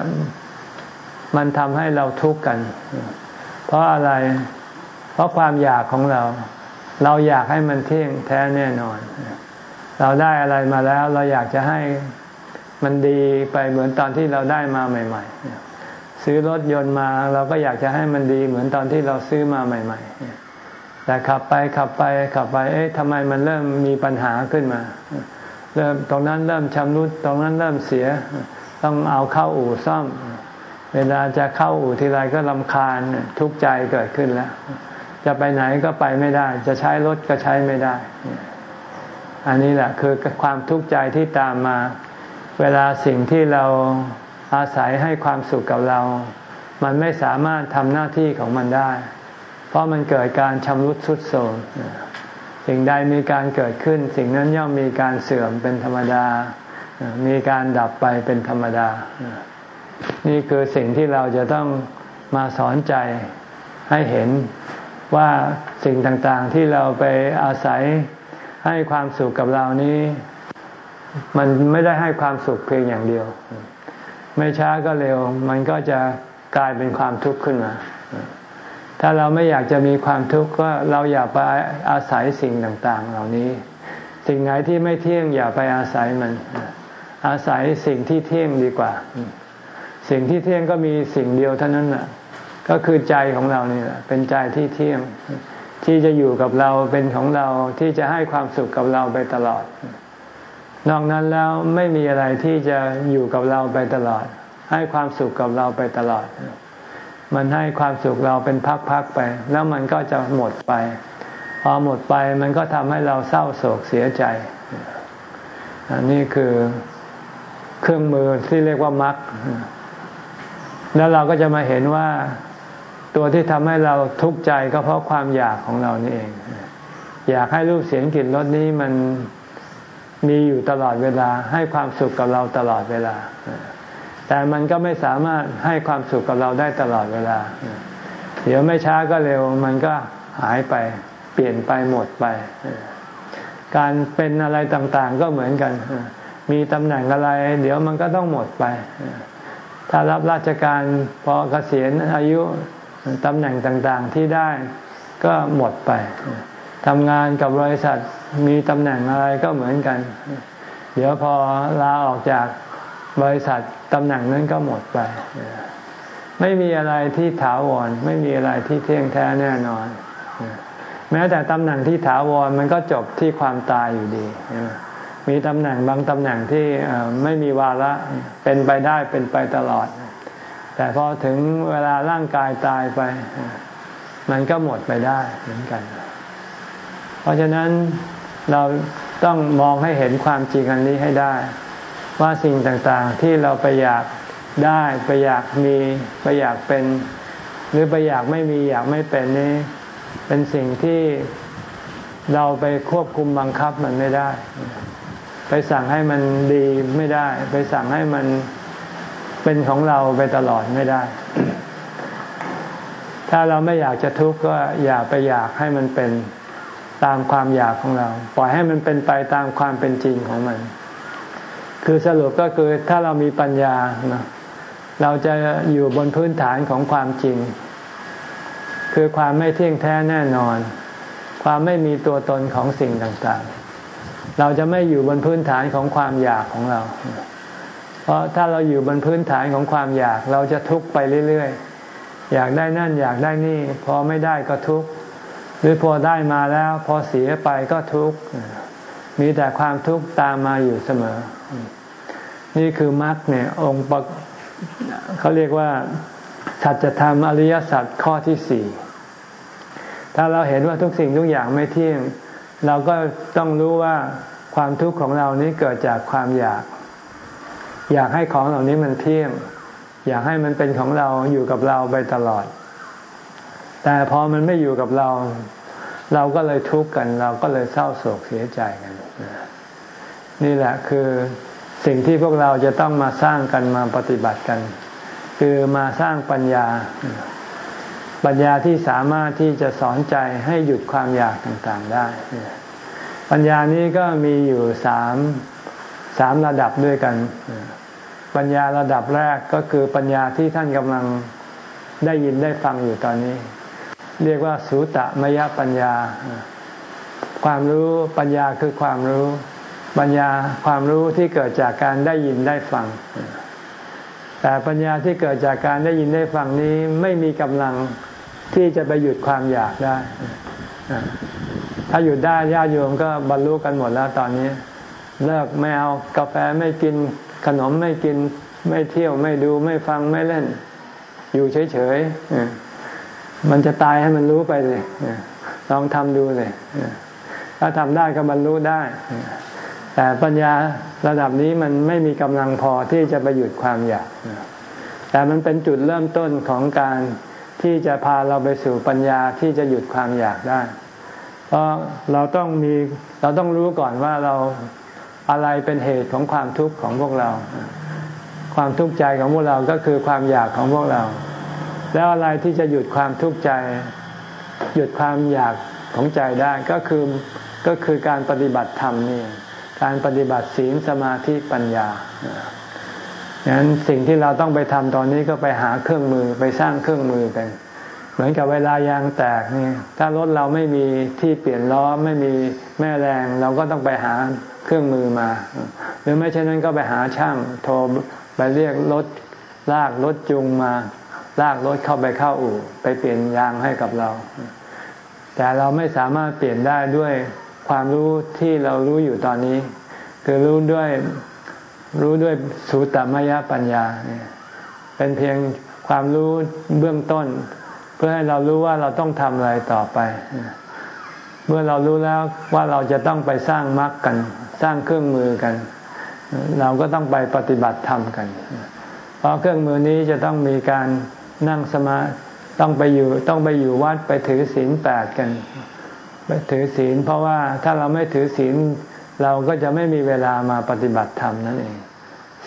มันทำให้เราทุกข์กัน เพราะอะไร เพราะความอยากของเรา เราอยากให้มันเที่ยงแท้แน่นอน เราได้อะไรมาแล้ว เราอยากจะให้มันดีไปเหมือนตอนที่เราได้มาใหม่ ๆ ซื้อรถยนต์มาเราก็อยากจะให้มันดีเหมือนตอนที่เราซื้อมาใหม่ ๆ แต่ขับไปขับไปขับไป เอ๊ะทำไมมันเริ่มมีปัญหาขึ้นมา เริ่มตรงนั้นเริ่มชำรุดตรงนั้นเริ่มเสีย ต้องเอาเข้าอู่ซ่อม เวลาจะเข้าอู่ทีไรก็ลำคาญทุกข์ใจเกิดขึ้นแล้ว จะไปไหนก็ไปไม่ได้ จะใช้รถก็ใช้ไม่ได้ อันนี้แหละคือความทุกข์ใจที่ตามมา เวลาสิ่งที่เราอาศัยให้ความสุขกับเรา มันไม่สามารถทำหน้าที่ของมันได้ เพราะมันเกิดการชำรุดทรุดโทรม สิ่งใดมีการเกิดขึ้น สิ่งนั้นย่อมมีการเสื่อมเป็นธรรมดา มีการดับไปเป็นธรรมดา นี่คือสิ่งที่เราจะต้องมาสอนใจให้เห็นว่าสิ่งต่างๆที่เราไปอาศัยให้ความสุขกับเรานี้ มันไม่ได้ให้ความสุขเพียงอย่างเดียว ไม่ช้าก็เร็ว มันก็จะกลายเป็นความทุกข์ขึ้นมา ถ้าเราไม่อยากจะมีความทุกข์ก็เราอย่าไปอาศัยสิ่งต่างๆ เหล่านี้ สิ่งไหนที่ไม่เที่ยงอย่าไปอาศัยมัน อาศัยสิ่งที่เที่ยงดีกว่า สิ่งที่เที่ยงก็มีสิ่งเดียวเท่านั้นน่ะ ก็คือใจของเราเนี่แหละเป็นใจที่เที่ยง ที่จะอยู่กับเราเป็นของเราที่จะให้ความสุขกับเราไปตลอด นอกนั้นแล้วไม่มีอะไรที่จะอยู่กับเราไปตลอด ให้ความสุขกับเราไปตลอด มันให้ความสุขเราเป็นพักๆไป แล้วมันก็จะหมดไป พอหมดไปมันก็ทำให้เราเศร้าโศกเสียใจ อันนี้คือเครื่องมือที่เรียกว่ามรรคแล้วเราก็จะมาเห็นว่าตัวที่ทำให้เราทุกข์ใจก็เพราะความอยากของเรานี่เอง อยากให้รูปเสียงกลิ่นรสนี้มันมีอยู่ตลอดเวลา ให้ความสุขกับเราตลอดเวลา แต่มันก็ไม่สามารถให้ความสุขกับเราได้ตลอดเวลา เดี๋ยวไม่ช้าก็เร็ว มันก็หายไปเปลี่ยนไปหมดไป การเป็นอะไรต่างๆก็เหมือนกัน มีตำแหน่งอะไร เดี๋ยวมันก็ต้องหมดไป ถ้ารับราชการพอเกษียณอายุตำแหน่งต่างๆที่ได้ก็หมดไปทำงานกับบริษัทมีตำแหน่งอะไรก็เหมือนกัน เดี๋ยวพอลาออกจากบริษัท ตำแหน่งนั้นก็หมดไป ไม่มีอะไรที่ถาวร ไม่มีอะไรที่เที่ยงแท้แน่นอน แม้แต่ตำแหน่งที่ถาวรมันก็จบที่ความตายอยู่ดี มีตำแหน่งบางตำแหน่งที่ไม่มีวาระเป็นไปได้เป็นไปตลอด แต่พอถึงเวลาร่างกายตายไป มันก็หมดไปได้เหมือนกัน เพราะฉะนั้นเราต้องมองให้เห็นความจริงอันนี้ให้ได้ ว่าสิ่งต่างๆที่เราไปอยากได้ไปอยากมีไปอยากเป็น หรือไปอยากไม่มีอยากไม่เป็นนี้เป็นสิ่งที่เราไปควบคุมบังคับมันไม่ได้ ไปสั่งให้มันดีไม่ได้ ไปสั่งให้มันเป็นของเราไปตลอดไม่ได้ ถ้าเราไม่อยากจะทุกข์ก็อย่าไปอยากให้มันเป็นตามความอยากของเรา ปล่อยให้มันเป็นไปตามความเป็นจริงของมัน คือสรุปก็คือถ้าเรามีปัญญา เราจะอยู่บนพื้นฐานของความจริง คือความไม่เที่ยงแท้แน่นอน ความไม่มีตัวตนของสิ่งต่างๆ เราจะไม่อยู่บนพื้นฐานของความอยากของเรา เพราะถ้าเราอยู่บนพื้นฐานของความอยาก เราจะทุกข์ไปเรื่อยๆ อยากได้นั่นอยากได้นี่ พอไม่ได้ก็ทุกข์หรือพอได้มาแล้ว พอเสียไปก็ทุกข์มีแต่ความทุกข์ตามมาอยู่เสมอ นี่คือมรรคเนี่ยองค์เขาเรียกว่าสัจธรรมอริยสัจข้อที่สี่ถ้าเราเห็นว่าทุกสิ่งทุกอย่างไม่เที่ยง เราก็ต้องรู้ว่าความทุกข์ของเรานี้เกิดจากความอยาก อยากให้ของเหล่านี้มันเที่ยง อยากให้มันเป็นของเราอยู่กับเราไปตลอด แต่พอมันไม่อยู่กับเรา เราก็เลยทุกข์กัน เราก็เลยเศร้าโศกเสียใจกัน นี่แหละคือสิ่งที่พวกเราจะต้องมาสร้างกันมาปฏิบัติกัน คือมาสร้างปัญญา ปัญญาที่สามารถที่จะสอนใจให้หยุดความอยากต่างๆได้ ปัญญานี้ก็มีอยู่สามสามระดับด้วยกัน ปัญญาระดับแรกก็คือปัญญาที่ท่านกำลังได้ยินได้ฟังอยู่ตอนนี้ เรียกว่าสุตมยปัญญา ความรู้ปัญญาคือความรู้ ปัญญาความรู้ที่เกิดจากการได้ยินได้ฟัง แต่ปัญญาที่เกิดจากการได้ยินได้ฟังนี้ไม่มีกำลังที่จะไปหยุดความอยากได้ ถ้าหยุดได้ญาติโยมก็บรรลุกันหมดแล้วตอนนี้ เลิกไม่เอากาแฟไม่กินขนมไม่กินไม่เที่ยวไม่ดูไม่ฟังไม่เล่น อยู่เฉยๆมันจะตายให้มันรู้ไปเลยลองทำดูเลยถ้าทำได้ก็บรรลุได้ แต่ปัญญาระดับนี้มันไม่มีกำลังพอที่จะไปหยุดความอยาก แต่มันเป็นจุดเริ่มต้นของการที่จะพาเราไปสู่ปัญญาที่จะหยุดความอยากได้ เพราะเราต้องมีเราต้องรู้ก่อนว่าเราอะไรเป็นเหตุของความทุกข์ของพวกเรา ความทุกข์ใจของพวกเราก็คือความอยากของพวกเรา แล้วอะไรที่จะหยุดความทุกข์ใจ หยุดความอยากของใจได้ก็คือก็คือการปฏิบัติธรรมนี่ การปฏิบัติศีลสมาธิปัญญาดังนั้นสิ่งที่เราต้องไปทำตอนนี้ก็ไปหาเครื่องมือไปสร้างเครื่องมือกันเหมือนกับเวลายางแตกนี่ถ้ารถเราไม่มีที่เปลี่ยนล้อไม่มีแม่แรง เราก็ต้องไปหาเครื่องมือมา หรือไม่เช่นนั้นก็ไปหาช่างโทรไปเรียกรถลากรถจุงมา ลากรถเข้าไปเข้าอู่ ไปเปลี่ยนยางให้กับเรา แต่เราไม่สามารถเปลี่ยนได้ด้วย ความรู้ที่เรารู้อยู่ตอนนี้ คือรู้ด้วยรู้ด้วยสูตรมยปัญญาเนี่ยเป็นเพียงความรู้เบื้องต้น เพื่อให้เรารู้ว่าเราต้องทำอะไรต่อไป เมื่อเรารู้แล้วว่าเราจะต้องไปสร้างมรรคกัน สร้างเครื่องมือกัน เราก็ต้องไปปฏิบัติธรรมกัน เพราะเครื่องมือนี้จะต้องมีการนั่งสมาต้องไปอยู่ต้องไปอยู่วัดไปถือศีลแปดกัน ถือศีล เพราะว่าถ้าเราไม่ถือศีล เราก็จะไม่มีเวลามาปฏิบัติธรรมนั่นเอง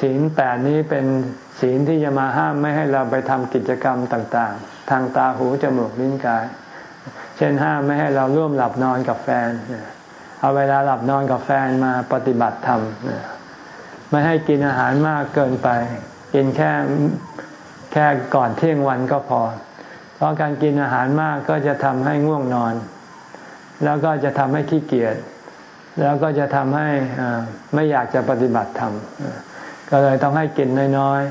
ศีลแปดนี้เป็นศีลที่จะมาห้ามไม่ให้เราไปทำกิจกรรมต่างๆ ทางตาหูจมูกลิ้นกาย เช่นห้ามไม่ให้เราร่วมหลับนอนกับแฟน เอาเวลาหลับนอนกับแฟนมาปฏิบัติธรรมไม่ให้กินอาหารมากเกินไป กินแค่แค่ก่อนเที่ยงวันก็พอ เพราะการกินอาหารมากก็จะทำให้ง่วงนอน แล้วก็จะทำให้ขี้เกียจแล้วก็จะทำให้ไม่อยากจะปฏิบัติธรรมก็เลยต้องให้กินน้อย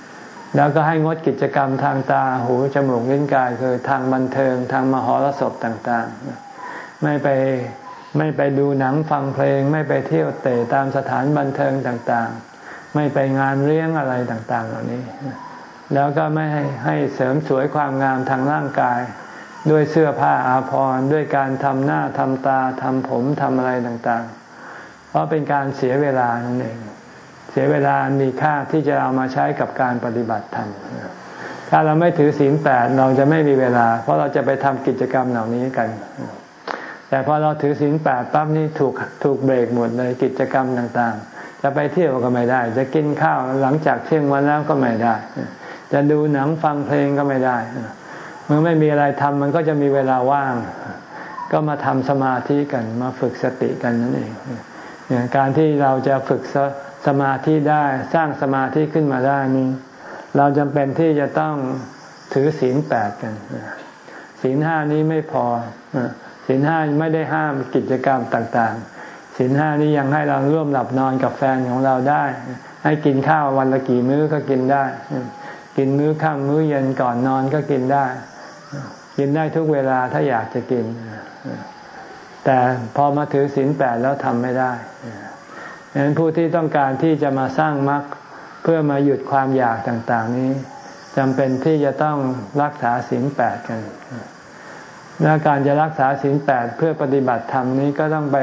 ๆ แล้วก็ให้งดกิจกรรมทางตาหูจมูกลิ้นกายคือทางบันเทิงทางมหรสพต่างๆ ไม่ไปไม่ไปดูหนังฟังเพลง ไม่ไปเที่ยวเตะตามสถานบันเทิงต่างๆ ไม่ไปงานเลี้ยงอะไรต่างๆ เหล่านี้ แล้วก็ไม่ให้ให้เสริมสวยความงามทางร่างกาย ด้วยเสื้อผ้าอาภรณ์ด้วยการทำหน้าทำตาทำผมทำอะไรต่างๆ เพราะเป็นการเสียเวลานั่นเอง เสียเวลามีค่าที่จะเอามาใช้กับการปฏิบัติธรรมถ้าเราไม่ถือศีลแปดเราจะไม่มีเวลา เพราะเราจะไปทำกิจกรรมเหล่านี้กัน แต่พอเราถือศีลแปดปั๊บนี่ถูกถูกเบรกหมดเลยกิจกรรมต่างๆ จะไปเที่ยวก็ไม่ได้ จะกินข้าวหลังจากเที่ยงวันแล้วก็ไม่ได้ จะดูหนังฟังเพลงก็ไม่ได้ มื่อไม่มีอะไรทำมันก็จะมีเวลาว่าง ก็มาทำสมาธิกันมาฝึกสติกันนั่นเองการที่เราจะฝึกสมาธิได้สร้างสมาธิขึ้นมาได้นี้ เราจำเป็นที่จะต้องถือศีลแปดกันศีลห้านี้ไม่พอศีลห้าไม่ได้ห้ามกิจกรรมต่างๆศีลห้านี้ยังให้เราร่วมหลับนอนกับแฟนของเราได้ ให้กินข้าววันละกี่มื้อก็กินได้ กินมื้อค่ำมื้อเย็นก่อนนอนก็กินได้ กินได้ทุกเวลาถ้าอยากจะกิน แต่พอมาถือศีลแปดแล้วทำไม่ได้ดังนั้นผู้ที่ต้องการที่จะมาสร้างมรรคเพื่อมาหยุดความอยากต่างๆนี้จำเป็นที่จะต้องรักษาศีลแปดกันและการจะรักษาศีลแปดเพื่อปฏิบัติธรรมนี้ก็ต้องไป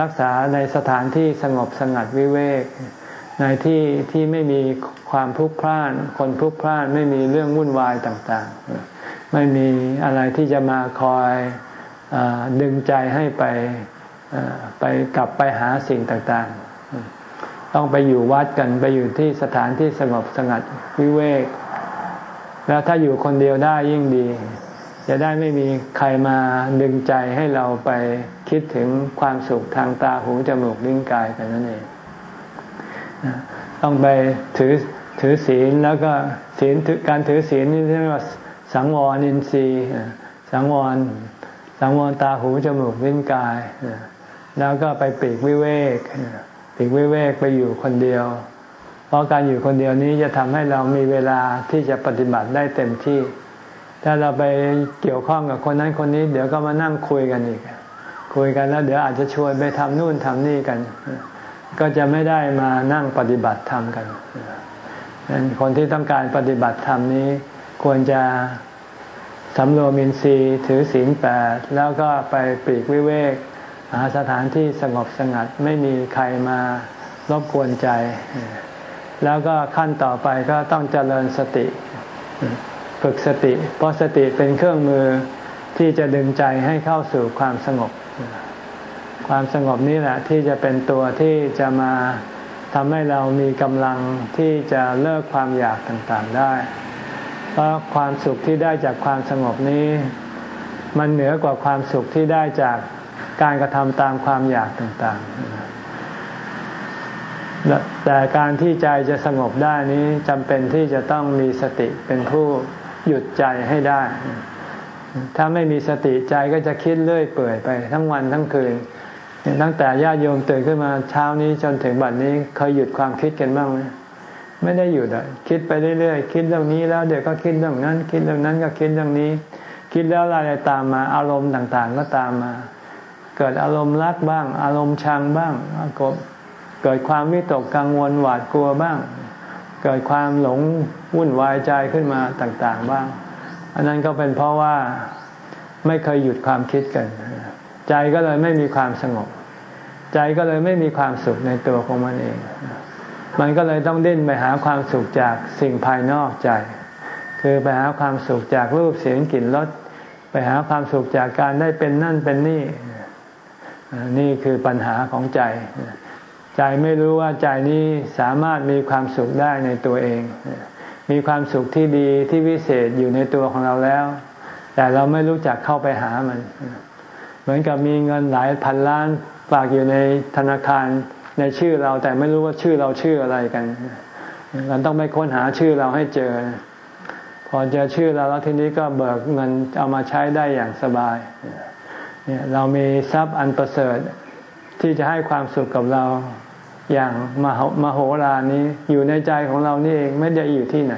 รักษาในสถานที่สงบสงัดวิเวก ในที่ที่ไม่มีความพลุกพล่าน คนพลุกพล่านไม่มีเรื่องวุ่นวายต่าง ๆ ไม่มีอะไรที่จะมาคอยอดึงใจให้ไปไปกลับไปหาสิ่งต่างๆ ต้องไปอยู่วัดกันไปอยู่ที่สถานที่สงบสงัดวิเวก แล้วถ้าอยู่คนเดียวได้ยิ่งดี จะได้ไม่มีใครมาดึงใจให้เราไปคิดถึงความสุขทางตาหูจมูกลิ้นกายกันนั่นเองต้องไปถือถือศีลแล้วก็ศีลการถือศีลนี่เรียกว่า สังวรอินทรีย์ สังวร สังวรตาหูจมูกลิ้นกาย แล้วก็ไปปีกวิเวก ปีกวิเวกไปอยู่คนเดียว เพราะการอยู่คนเดียวนี้จะทำให้เรามีเวลาที่จะปฏิบัติได้เต็มที่ ถ้าเราไปเกี่ยวข้องกับคนนั้นคนนี้ เดี๋ยวก็มานั่งคุยกันอีก คุยกันแล้วเดี๋ยวอาจจะชวนไปทำนู่นทำนี่กัน ก็จะไม่ได้มานั่งปฏิบัติธรรมกันคนที่ต้องการปฏิบัติธรรมนี้ ควรจะสำรวมินทรีย์ถือศีลแปดแล้วก็ไปปีกวิเวก หาสถานที่สงบสงัดไม่มีใครมารบกวนใจ แล้วก็ขั้นต่อไปก็ต้องเจริญสติ ฝึกสติ เพราะสติเป็นเครื่องมือที่จะดึงใจให้เข้าสู่ความสงบ ความสงบนี้แหละที่จะเป็นตัวที่จะมาทำให้เรามีกำลังที่จะเลิกความอยากต่างๆได้ เพราะความสุขที่ได้จากความสงบนี้ มันเหนือกว่าความสุขที่ได้จากการกระทำตามความอยากต่างๆ แต่การที่ใจจะสงบได้นี้จำเป็นที่จะต้องมีสติเป็นผู้หยุดใจให้ได้ ถ้าไม่มีสติใจก็จะคิดเรื่อยเปื่อยไป ทั้งวันทั้งคืน ตั้งแต่ญาติโยมตื่นขึ้นมาเช้านี้จนถึงบัดนี้เคยหยุดความคิดกันบ้างไหม ไม่ได้หยุดอะคิดไปเรื่อยๆคิดเรื่องนี้แล้วเดี๋ยวก็คิดเรื่องนั้น คิดเรื่องนั้นก็คิดเรื่องนี้ คิดแล้วอะไรตามมา อารมณ์ต่างๆ ก็ตามมา เกิดอารมณ์รักบ้าง อารมณ์ชังบ้างเกิดความวิตกกังวลหวาดกลัวบ้าง เกิดความหลงวุ่นวายใจขึ้นมาต่างๆบ้าง อันนั้นก็เป็นเพราะว่าไม่เคยหยุดความคิดกัน ใจก็เลยไม่มีความสงบ ใจก็เลยไม่มีความสุขในตัวของมันเอง มันก็เลยต้องดิ้นไปหาความสุขจากสิ่งภายนอกใจ คือไปหาความสุขจากรูปเสียงกลิ่นรสไปหาความสุขจากการได้เป็นนั่นเป็นนี่นี่คือปัญหาของใจ ใจไม่รู้ว่าใจนี้สามารถมีความสุขได้ในตัวเอง มีความสุขที่ดีที่วิเศษอยู่ในตัวของเราแล้ว แต่เราไม่รู้จักเข้าไปหามัน เหมือนกับมีเงินหลายพันล้านฝากอยู่ในธนาคาร ในชื่อเราแต่ไม่รู้ว่าชื่อเราชื่ออะไรกันเราต้องไปค้นหาชื่อเราให้เจอ พอเจอชื่อเราแล้วทีนี้ก็เบิกเงินเอามาใช้ได้อย่างสบายเนี่ยเรามีทรัพย์อันประเสริฐที่จะให้ความสุขกับเราอย่างมโหมโหรานี้อยู่ในใจของเรานี่เองไม่ได้อยู่ที่ไหน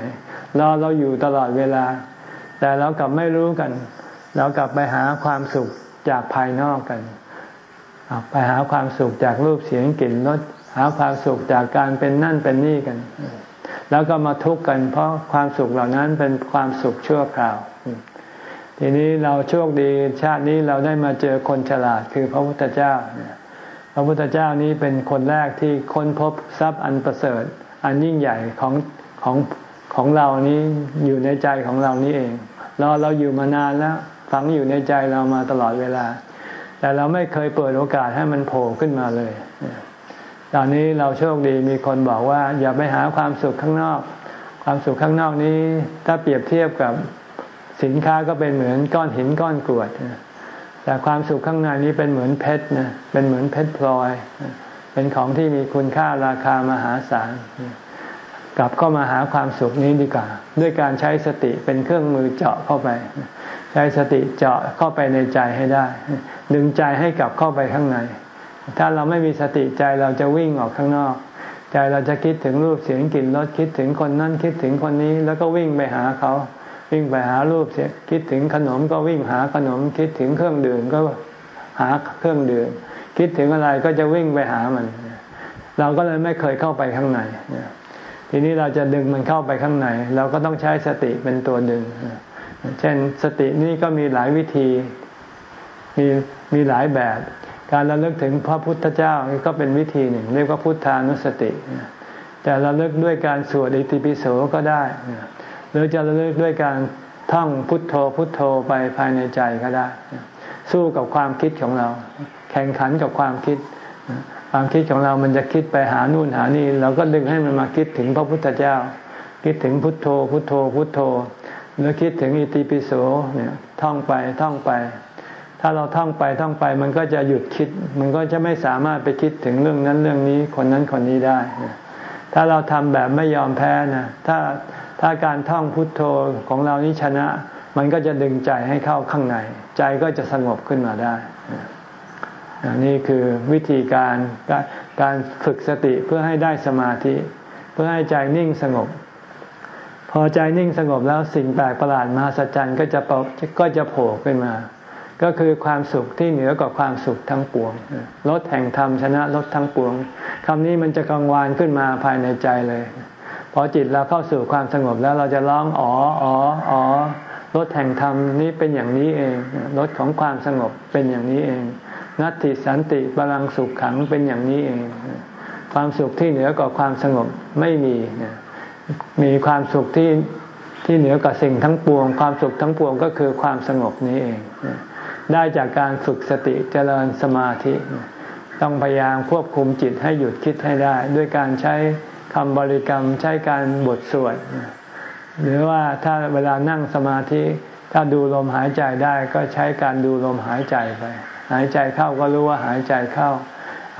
เราเราอยู่ตลอดเวลา แต่เรากลับไม่รู้กัน เรากลับไปหาความสุขจากภายนอกกัน ไปหาความสุขจากรูปเสียงกลิ่นรสหาความสุขจากการเป็นนั่นเป็นนี่กัน แล้วก็มาทุกข์กัน เพราะความสุขเหล่านั้นเป็นความสุขชั่วคราว ทีนี้เราโชคดีชาตินี้เราได้มาเจอคนฉลาดคือพระพุทธเจ้า พระพุทธเจ้านี้เป็นคนแรกที่ค้นพบทรัพย์อันประเสริฐ อันยิ่งใหญ่ของของของเรานี้อยู่ในใจของเรานี้เอง เราเราอยู่มานานแล้วฝังอยู่ในใจเรามาตลอดเวลา แต่เราไม่เคยเปิดโอกาสให้มันโผล่ขึ้นมาเลย ตอนนี้เราโชคดีมีคนบอกว่า อย่าไปหาความสุขข้างนอก ความสุขข้างนอกนี้ ถ้าเปรียบเทียบกับสินค้าก็เป็นเหมือนก้อนหินก้อนกรวดแต่ความสุขข้างในนี้เป็นเหมือนเพชรนะเป็นเหมือนเพชรพลอย เป็นของที่มีคุณค่าราคามหาศาลกลับเข้ามาหาความสุขนี้ดีกว่า ด้วยการใช้สติเป็นเครื่องมือเจาะเข้าไป ใช้สติเจาะเข้าไปในใจให้ได้ ดึงใจให้กลับเข้าไปข้างใน ถ้าเราไม่มีสติใจเราจะวิ่งออกข้างนอก ใจเราจะคิดถึงรูปเสียงกลิ่นรสคิดถึงคนนั้นคิดถึงคนนี้ แล้วก็วิ่งไปหาเขา วิ่งไปหารูปเสียงคิดถึงขนมก็วิ่งหาขนม คิดถึงเครื่องดื่มก็หาเครื่องดื่ม คิดถึงอะไรก็จะวิ่งไปหามัน เราก็เลยไม่เคยเข้าไปข้างในทีนี้เราจะดึงมันเข้าไปข้างใน เราก็ต้องใช้สติเป็นตัวดึงเช่นสตินี่ก็มีหลายวิธี มีมีหลายแบบ การระลึกถึงพระพุทธเจ้าก็เป็นวิธีหนึ่ง เรียกว่าพุทธานุสติ แต่ระลึกด้วยการสวดอิติปิโสก็ได้ หรือจะระลึกด้วยการท่องพุทโธพุทโธไปภายในใจก็ได้ สู้กับความคิดของเรา แข่งขันกับความคิด ความคิดของเรามันจะคิดไปหานู่นหานี่เราก็ดึงให้มันมาคิดถึงพระพุทธเจ้า คิดถึงพุทโธ พุทโธ พุทโธ หรือคิดถึงอิติปิโสเนี่ยท่องไปท่องไป ถ้าเราท่องไปท่องไปมันก็จะหยุดคิด มันก็จะไม่สามารถไปคิดถึงเรื่องนั้นเรื่องนี้คนนั้นคนนี้ได้ ถ้าเราทำแบบไม่ยอมแพ้นะถ้าถ้าการท่องพุทโธของเรานี้ชนะ มันก็จะดึงใจให้เข้าข้างใน ใจก็จะสงบขึ้นมาได้นี่คือวิธีการการฝึกสติเพื่อให้ได้สมาธิ เพื่อให้ใจนิ่งสงบ พอใจนิ่งสงบแล้วสิ่งแปลกประหลาดมาสัจจันก็จะก็จะโผล่ขึ้นมา ก็คือความสุขที่เหนือกว่าความสุขทั้งปวงลดแห่งธรรมชนะลดทั้งปวงคำนี้มันจะกังวานขึ้นมาภายในใจเลย พอจิตเราเข้าสู่ความสงบแล้วเราจะร้องอ๋ออ๋ออ๋อรถแห่งธรรมนี้เป็นอย่างนี้เองรถของความสงบเป็นอย่างนี้เอง นัตติสันติบาลังสุขขังเป็นอย่างนี้เอง ความสุขที่เหนือกว่าความสงบไม่มีมีความสุขที่ที่เหนือกว่าสิ่งทั้งปวง ความสุขทั้งปวงก็คือความสงบนี้เอง ได้จากการฝึกสติเจริญสมาธิ ต้องพยายามควบคุมจิตให้หยุดคิดให้ได้ ด้วยการใช้คำบริกรรมใช้การบทสวดหรือว่าถ้าเวลานั่งสมาธิ ถ้าดูลมหายใจได้ก็ใช้การดูลมหายใจไป หายใจเข้าก็รู้ว่าหายใจเข้า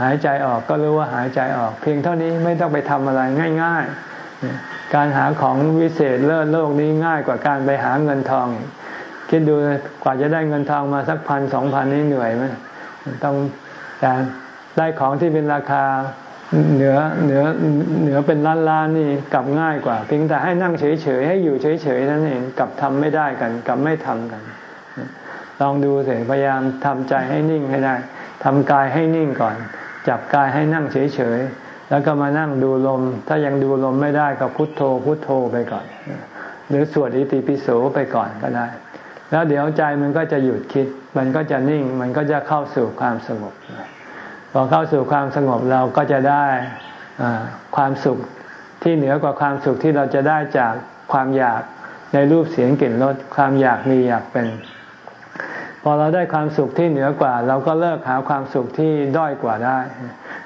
หายใจออกก็รู้ว่าหายใจออก เพียงเท่านี้ไม่ต้องไปทำอะไรง่าย ๆ การหาของวิเศษเลิศโลกนี้ง่ายกว่าการไปหาเงินทอง คิดดูกว่าจะได้เงินทองมาสักพันสองพันนี้เหนื่อยไหมต้องแต่ได้ของที่เป็นราคาเหนือเหนือเหนือเป็นล้านล้านนี่กลับง่ายกว่า เพียงแต่ให้นั่งเฉยๆให้อยู่เฉยๆนั่นเองกลับทำไม่ได้กันกลับไม่ทำกัน ลองดูเสพยายามทำใจให้นิ่งให้ได้ทำกายให้นิ่งก่อน จับกายให้นั่งเฉยๆแล้วก็มานั่งดูลม ถ้ายังดูลมไม่ได้ก็พุทโธพุทโธไปก่อน หรือสวดอิติปิโสไปก่อนก็ได้ แล้วเดี๋ยวใจมันก็จะหยุดคิด มันก็จะนิ่ง มันก็จะเข้าสู่ความสงบ พอเข้าสู่ความสงบเราก็จะได้ความสุขที่เหนือกว่าความสุขที่เราจะได้จากความอยากในรูปเสียงกลิ่นรสความอยากมีอยากเป็น พอเราได้ความสุขที่เหนือกว่า เราก็เลิกหาความสุขที่ด้อยกว่าได้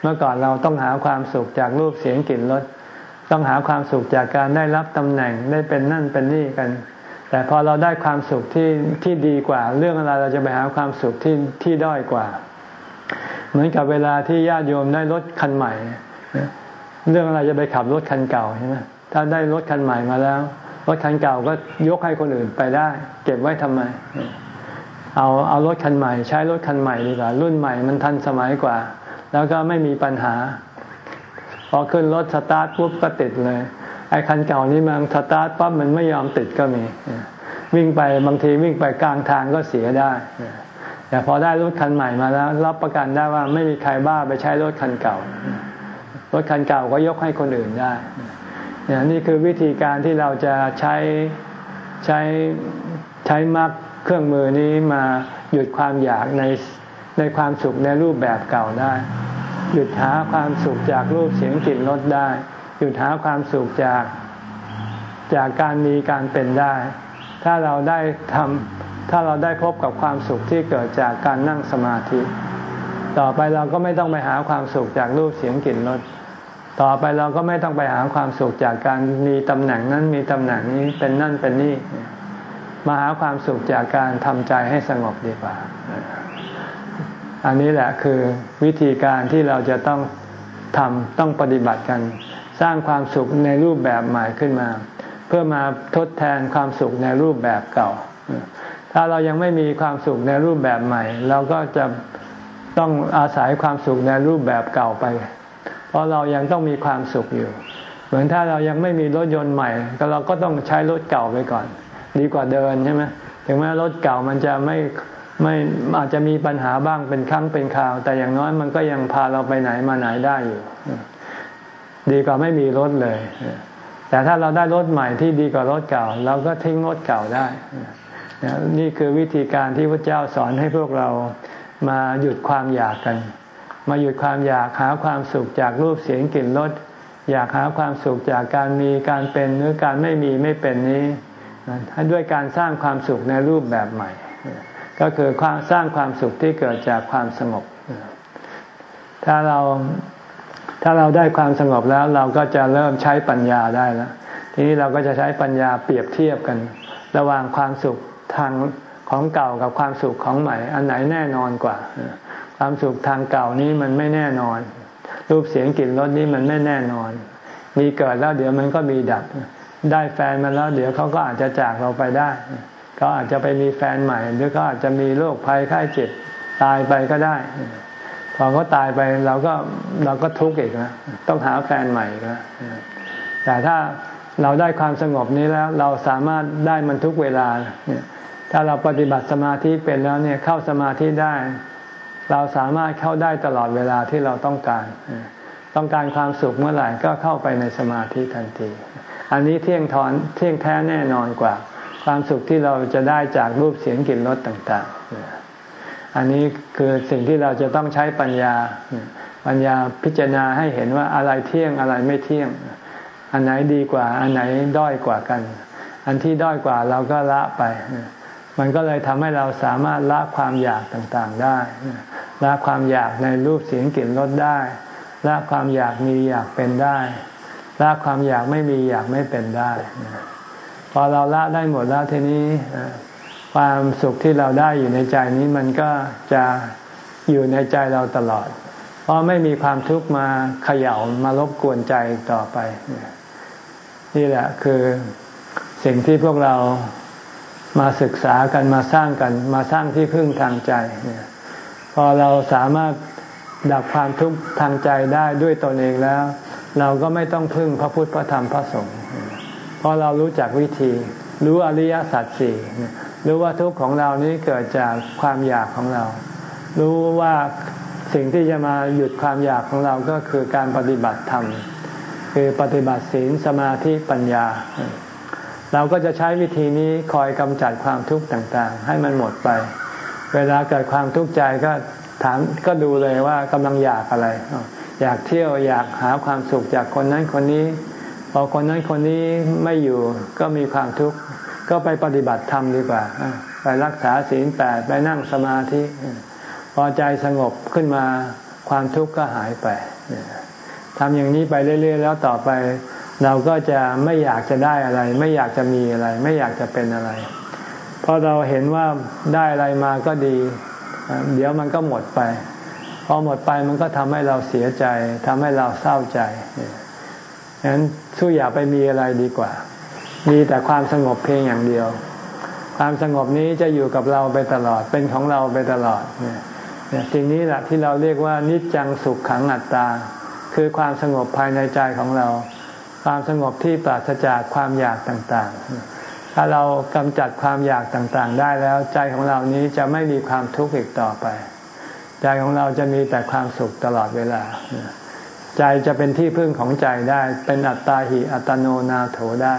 เมื่อก่อนเราต้องหาความสุขจากรูปเสียงกลิ่นรสต้องหาความสุขจากการได้รับตำแหน่งได้เป็นนั่นเป็นนี่กัน แต่พอเราได้ความสุขที่ที่ดีกว่า เรื่องอะไรเราจะไปหาความสุขที่ที่ด้อยกว่า เหมือนกับเวลาที่ญาติโยมได้รถคันใหม่ เรื่องอะไรจะไปขับรถคันเก่าใช่ไหมถ้าได้รถคันใหม่มาแล้วรถคันเก่าก็ยกให้คนอื่นไปได้ เก็บไว้ทำไม เอาเอารถคันใหม่ ใช้รถคันใหม่ดีกว่า รุ่นใหม่มันทันสมัยกว่า แล้วก็ไม่มีปัญหา พอขึ้นรถสตาร์ทปุ๊บก็ติดเลย ไอ้คันเก่านี้มันสตาร์ทปั๊บมันไม่ยอมติดก็มี วิ่งไปบางทีวิ่งไปกลางทางก็เสียได้แต่พอได้รถคันใหม่มาแล้ว รับประกันได้ว่าไม่มีใครบ้าไปใช้รถคันเก่ารถคันเก่าก็ยกให้คนอื่นได้เนี่ยนี่คือวิธีการที่เราจะใช้ใช้ใช้มักเครื่องมือนี้มาหยุดความอยากในในความสุขในรูปแบบเก่าได้ หยุดหาความสุขจากรูปเสียงกลิ่นรสได้ หยุดหาความสุขจากจากการมีการเป็นได้ ถ้าเราได้ทำถ้าเราได้พบกับความสุขที่เกิดจากการนั่งสมาธิ ต่อไปเราก็ไม่ต้องไปหาความสุขจากรูปเสียงกลิ่นรสต่อไปเราก็ไม่ต้องไปหาความสุขจากการมีตำแหน่งนั้นมีตำแหน่งนี้เป็นนั่นเป็นนี่ มาหาความสุขจากการทำใจให้สงบดีกว่า อันนี้แหละคือวิธีการที่เราจะต้องทำต้องปฏิบัติกัน สร้างความสุขในรูปแบบใหม่ขึ้นมา เพื่อมาทดแทนความสุขในรูปแบบเก่า ถ้าเรายังไม่มีความสุขในรูปแบบใหม่ เราก็จะต้องอาศัยความสุขในรูปแบบเก่าไป เพราะเรายังต้องมีความสุขอยู่ เหมือนถ้าเรายังไม่มีรถยนต์ใหม่ ก็เราก็ต้องใช้รถเก่าไปก่อน ดีกว่าเดินใช่ไหมถึงแม้รถเก่ามันจะไม่ไม่อาจจะมีปัญหาบ้างเป็นครั้งเป็นคราว แต่อย่างน้อยมันก็ยังพาเราไปไหนมาไหนได้อยู่ ดีกว่าไม่มีรถเลย แต่ถ้าเราได้รถใหม่ที่ดีกว่ารถเก่า เราก็ทิ้งรถเก่าได้ นี่คือวิธีการที่พระเจ้าสอนให้พวกเรามาหยุดความอยากกัน มาหยุดความอยากหาความสุขจากรูปเสียงกลิ่นรสอยากหาความสุขจากการมีการเป็นหรือการไม่มีไม่เป็นนี้ด้วยการสร้างความสุขในรูปแบบใหม่ ก็คือสร้างความสุขที่เกิดจากความสงบถ้าเรา ถ้าเราได้ความสงบแล้วเราก็จะเริ่มใช้ปัญญาได้แล้วทีนี้เราก็จะใช้ปัญญาเปรียบเทียบกัน ระหว่างความสุขทางของเก่ากับความสุขของใหม่ อันไหนแน่นอนกว่า ความสุขทางเก่านี้มันไม่แน่นอน รูปเสียงกลิ่นรสนี้มันไม่แน่นอน มีเกิดแล้วเดี๋ยวมันก็มีดับ ได้แฟนมาแล้วเดี๋ยวเขาก็อาจจะจากเราไปได้เขาอาจจะไปมีแฟนใหม่ หรือเขาอาจจะมีโรคภัยไข้เจ็บตายไปก็ได้ พอเขาตายไปเราก็เราก็ทุกข์อีกนะต้องหาแฟนใหม่นะแต่ถ้าเราได้ความสงบนี้แล้วเราสามารถได้มันทุกเวลาเนี่ยถ้าเราปฏิบัติสมาธิเป็นแล้วเนี่ยเข้าสมาธิได้ เราสามารถเข้าได้ตลอดเวลาที่เราต้องการ ต้องการความสุขเมื่อไหร่ก็เข้าไปในสมาธิทันที อันนี้เที่ยงทอนเที่ยงแท้แน่นอนกว่า ความสุขที่เราจะได้จากรูปเสียงกลิ่นรสต่าง ๆ อันนี้คือสิ่งที่เราจะต้องใช้ปัญญา ปัญญาพิจารณาให้เห็นว่าอะไรเที่ยงอะไรไม่เที่ยง อันไหนดีกว่า อันไหนด้อยกว่ากัน อันที่ด้อยกว่าเราก็ละไป มันก็เลยทำให้เราสามารถละความอยากต่างๆได้ ละความอยากในรูปเสียงกลิ่นรสได้ ละความอยากมีอยากเป็นได้ละความอยากไม่มีอยากไม่เป็นได้ พอเราละได้หมดแล้วทีนี้ ความสุขที่เราได้อยู่ในใจนี้มันก็จะอยู่ในใจเราตลอด เพราะไม่มีความทุกข์มาเขย่ามารบกวนใจต่อไป นี่แหละคือสิ่งที่พวกเรามาศึกษากันมาสร้างกัน มาสร้างที่พึ่งทางใจ พอเราสามารถดับความทุกข์ทางใจได้ด้วยตนเองแล้ว เราก็ไม่ต้องพึ่งพระพุทธพระธรรมพระสงฆ์เพราะเรารู้จักวิธี รู้อริยสัจสี่ รู้ว่าทุกข์ของเรานี้เกิดจากความอยากของเรา รู้ว่าสิ่งที่จะมาหยุดความอยากของเราก็คือการปฏิบัติธรรม คือปฏิบัติศีลสมาธิปัญญา เราก็จะใช้วิธีนี้คอยกำจัดความทุกข์ต่างๆ ให้มันหมดไป เวลาเกิดความทุกข์ใจก็ถามก็ดูเลยว่ากำลังอยากอะไร อยากเที่ยวอยากหาความสุขจากคนนั้นคนนี้พอคนนั้นคนนี้ไม่อยู่ก็มีความทุกข์ ก็ไปปฏิบัติธรรมดีกว่า ไปรักษาศีลแปดไปนั่งสมาธิ พอใจสงบขึ้นมาความทุกข์ก็หายไปทำอย่างนี้ไปเรื่อย ๆ แล้วต่อไป เราก็จะไม่อยากจะได้อะไร ไม่อยากจะมีอะไร ไม่อยากจะเป็นอะไร เพราะเราเห็นว่าได้อะไรมาก็ดี เดี๋ยวมันก็หมดไป พอหมดไปมันก็ทำให้เราเสียใจทำให้เราเศร้าใจฉะนั้นสู้อย่าไปมีอะไรดีกว่า มีแต่ความสงบเพียงอย่างเดียว ความสงบนี้จะอยู่กับเราไปตลอด เป็นของเราไปตลอดเนี่ยสิ่งนี้แหละที่เราเรียกว่านิจจังสุขขังอัตตา คือความสงบภายในใจของเรา ความสงบที่ปราศจากความอยากต่างๆ ถ้าเรากำจัดความอยากต่างๆ ได้แล้วใจของเรานี้จะไม่มีความทุกข์อีกต่อไป ใจของเราจะมีแต่ความสุขตลอดเวลา ใจจะเป็นที่พึ่งของใจได้ เป็นอัตตาหิอัตโนนาโถได้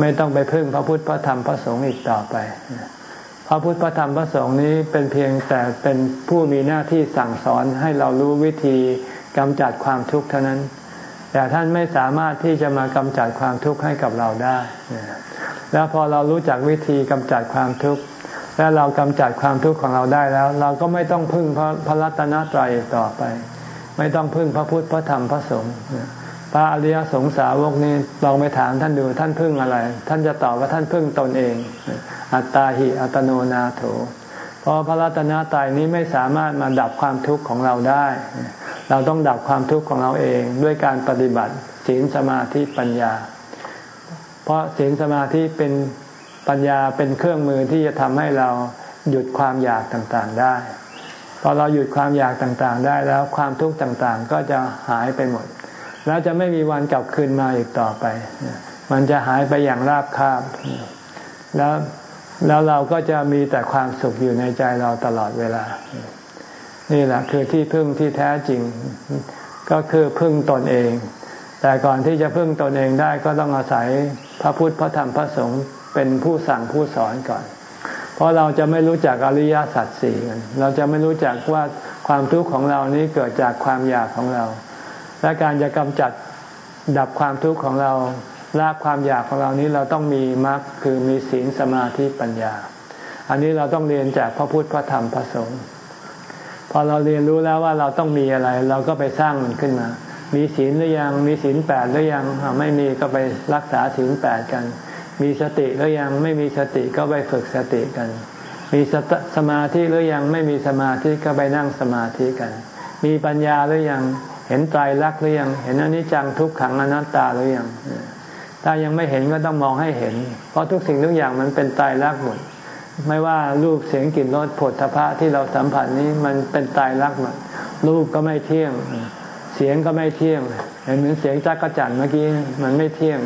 ไม่ต้องไปพึ่งพระพุทธพระธรรมพระสงฆ์อีกต่อไป พระพุทธพระธรรมพระสงฆ์นี้เป็นเพียงแต่เป็นผู้มีหน้าที่สั่งสอนให้เรารู้วิธีกำจัดความทุกข์เท่านั้น แต่ท่านไม่สามารถที่จะมากำจัดความทุกข์ให้กับเราได้ แล้วพอเรารู้จักวิธีกำจัดความทุกข์และเรากำจัดความทุกข์ของเราได้แล้ว เราก็ไม่ต้องพึ่งพระพระรัตนตรัยต่อไป ไม่ต้องพึ่งพระพุทธพระธรรมพระสงฆ์ พระอริยสงสาวกนี้ลองไปถามท่านดูท่านพึ่งอะไร ท่านจะตอบว่าท่านพึ่งตนเอง อัตตาหิอัตโนนาโถเพราะพระรัตนตรัยนี้ไม่สามารถมาดับความทุกข์ของเราได้ เราต้องดับความทุกข์ของเราเองด้วยการปฏิบัติศีลสมาธิปัญญา เพราะศีลสมาธิเป็นปัญญาเป็นเครื่องมือที่จะทำให้เราหยุดความอยากต่างๆได้พอเราหยุดความอยากต่างๆ ได้แล้วความทุกข์ต่างๆ ก็จะหายไปหมด แล้วจะไม่มีวันกลับคืนมาอีกต่อไป มันจะหายไปอย่างราบคาบ แล้วแล้วเราก็จะมีแต่ความสุขอยู่ในใจเราตลอดเวลา นี่แหละคือที่พึ่งที่แท้จริง ก็คือพึ่งตนเอง แต่ก่อนที่จะพึ่งตนเองได้ก็ต้องอาศัยพระพุทธพระธรรมพระสงฆ์เป็นผู้สั่งผู้สอนก่อน เพราะเราจะไม่รู้จักอริยสัจสี่กันเราจะไม่รู้จักว่าความทุกข์ของเรานี้เกิดจากความอยากของเรา และการจะกำจัดดับความทุกข์ของเราละความอยากของเรานี้เราต้องมีมรรคคือมีศีลสมาธิปัญญา อันนี้เราต้องเรียนจากพระพุทธพระธรรมพระสงฆ์พอเราเรียนรู้แล้วว่าเราต้องมีอะไร เราก็ไปสร้างมันขึ้นมา มีศีลหรือยังมีศีลแปดหรือยังไม่มีก็ไปรักษาศีลแปดกัน มีสติหรือยังไม่มีสติก็ไปฝึกสติกัน มีสมาธิหรือยังไม่มีสมาธิก็ไปนั่งสมาธิกัน มีปัญญาหรือยัง เห็นไตรลักษณ์หรือยัง เห็นอนิจจังทุกขังอนัตตาหรือยัง ถ้ายังไม่เห็นก็ต้องมองให้เห็น เพราะทุกสิ่งทุกอย่างมันเป็นไตรลักษณ์หมด ไม่ว่ารูปเสียงกลิ่นรสผลทพะที่เราสัมผัสนี้มันเป็นไตรลักษณ์หมด รูปก็ไม่เที่ยง เสียงก็ไม่เที่ยง เห็นเหมือนเสียงจักรจันเมื่อกี้มันไม่เที่ยง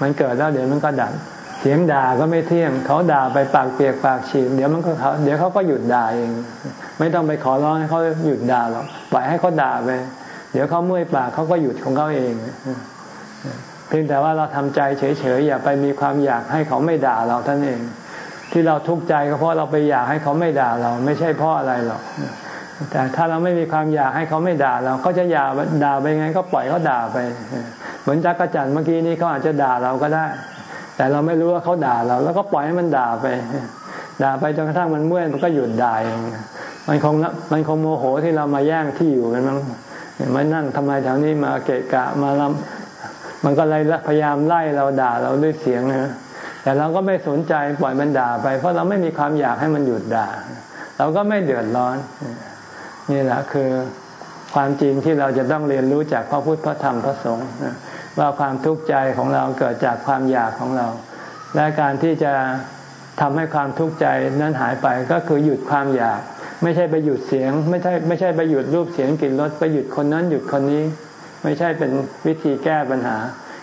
มันเกิดแล้วเดี๋ยวมันก็ดับ เสียงด่าก็ไม่เที่ยง เขาด่าไปปากเปียกปากฉีกเดี๋ยวมันก็เขาเดี๋ยวเขาก็หยุดด่าเอง ไม่ต้องไปขอร้องให้เขาหยุดด่าหรอก ปล่อยให้เขาด่าไป เดี๋ยวเขาเมื่อยปากเขาก็หยุดของเขาเอง เพียงแต่ว่าเราทำใจเฉยๆอย่าไปมีความอยากให้เขาไม่ด่าเราท่านเอง ที่เราทุกข์ใจก็เพราะเราไปอยากให้เขาไม่ด่าเรา ไม่ใช่เพราะอะไรหรอกแต่ถ้าเราไม่มีความอยากให้เขาไม่ด่าเราเขาจะอยากด่าไปไงก็ปล่อยเขาด่าไป เหมือนจักรจันเมื่อกี้นี้เขาอาจจะด่าเราก็ได้ แต่เราไม่รู้ว่าเขาด่าเรา แล้วก็ปล่อยให้มันด่าไป ด่าไปจนกระทั่งมันเมื่อยมันก็หยุดด่าเองมันคงมันคงโมโหที่เรามาแย่งที่อยู่กันมั้ง มานั่งทำไมแถวนี้มาเกะกะมาลำมันก็เลยพยายามไล่เราด่าเราด้วยเสียงนะแต่เราก็ไม่สนใจปล่อยมันด่าไป เพราะเราไม่มีความอยากให้มันหยุดด่า เราก็ไม่เดือดร้อน นี่แหละคือความจริงที่เราจะต้องเรียนรู้จากพระพุทธพระธรรมพระสงฆ์ว่าความทุกข์ใจของเราเกิดจากความอยากของเรา และการที่จะทำให้ความทุกข์ใจนั้นหายไปก็คือหยุดความอยาก ไม่ใช่ไปหยุดเสียง ไม่ใช่ไม่ใช่ไปหยุดรูปเสียงกลิ่นรสไปหยุดคนนั้นหยุดคนนี้ ไม่ใช่เป็นวิธีแก้ปัญหา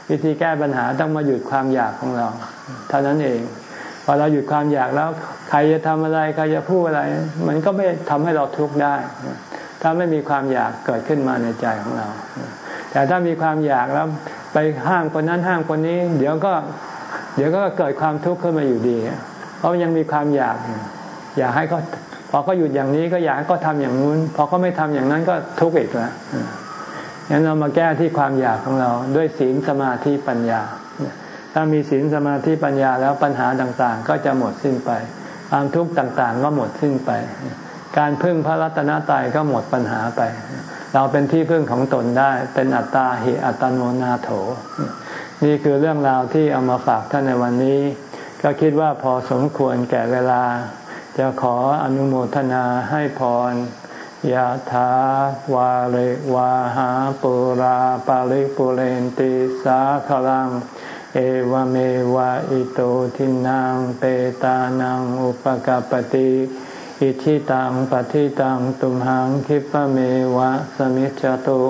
วิธีแก้ปัญหาต้องมาหยุดความอยากของเรา เท่านั้นเองพอเราหยุดความอยากแล้ว ใครจะทำอะไรใครจะพูดอะไร มันก็ไม่ทำให้เราทุกข์ได้ ถ้าไม่มีความอยากเกิดขึ้นมาในใจของเรา แต่ถ้ามีความอยากแล้วไปห้ามคนนั้นห้ามคนนี้ เดี๋ยวก็ เดี๋ยวก็เกิดความทุกข์ขึ้นมาอยู่ดี เพราะยังมีความอยาก อยากให้เขา อพอเขาหยุดอย่างนี้ก็อยากก็ทำอย่างนู้น พอเขาไม่ทำอย่างนั้นก็ทุกข์อีกแล้วงั้นเรามาแก้ที่ความอยากของเราด้วยศีลสมาธิปัญญา ถ้ามีศีลสมาธิปัญญาแล้วปัญหาต่างๆ ก็จะหมดสิ้นไป ความทุกข์ต่างๆ ก็หมดสิ้นไป การพึ่งพระรัตนตรัยก็หมดปัญหาไป เราเป็นที่พึ่งของตนได้ เป็นอัตตาหิอัตโนนาโถ นี่คือเรื่องราวที่เอามาฝากท่านในวันนี้ ก็คิดว่าพอสมควรแก่เวลา จะขออนุโมทนาให้พรยะถาวาเรวาหาปุราปาริปุเรนติสาขลัง เอวเมวะอิโตทินังเปตานังอุปกปติอิชิตังปฏิตังตุมหังคิปเมวะสมิจจตุ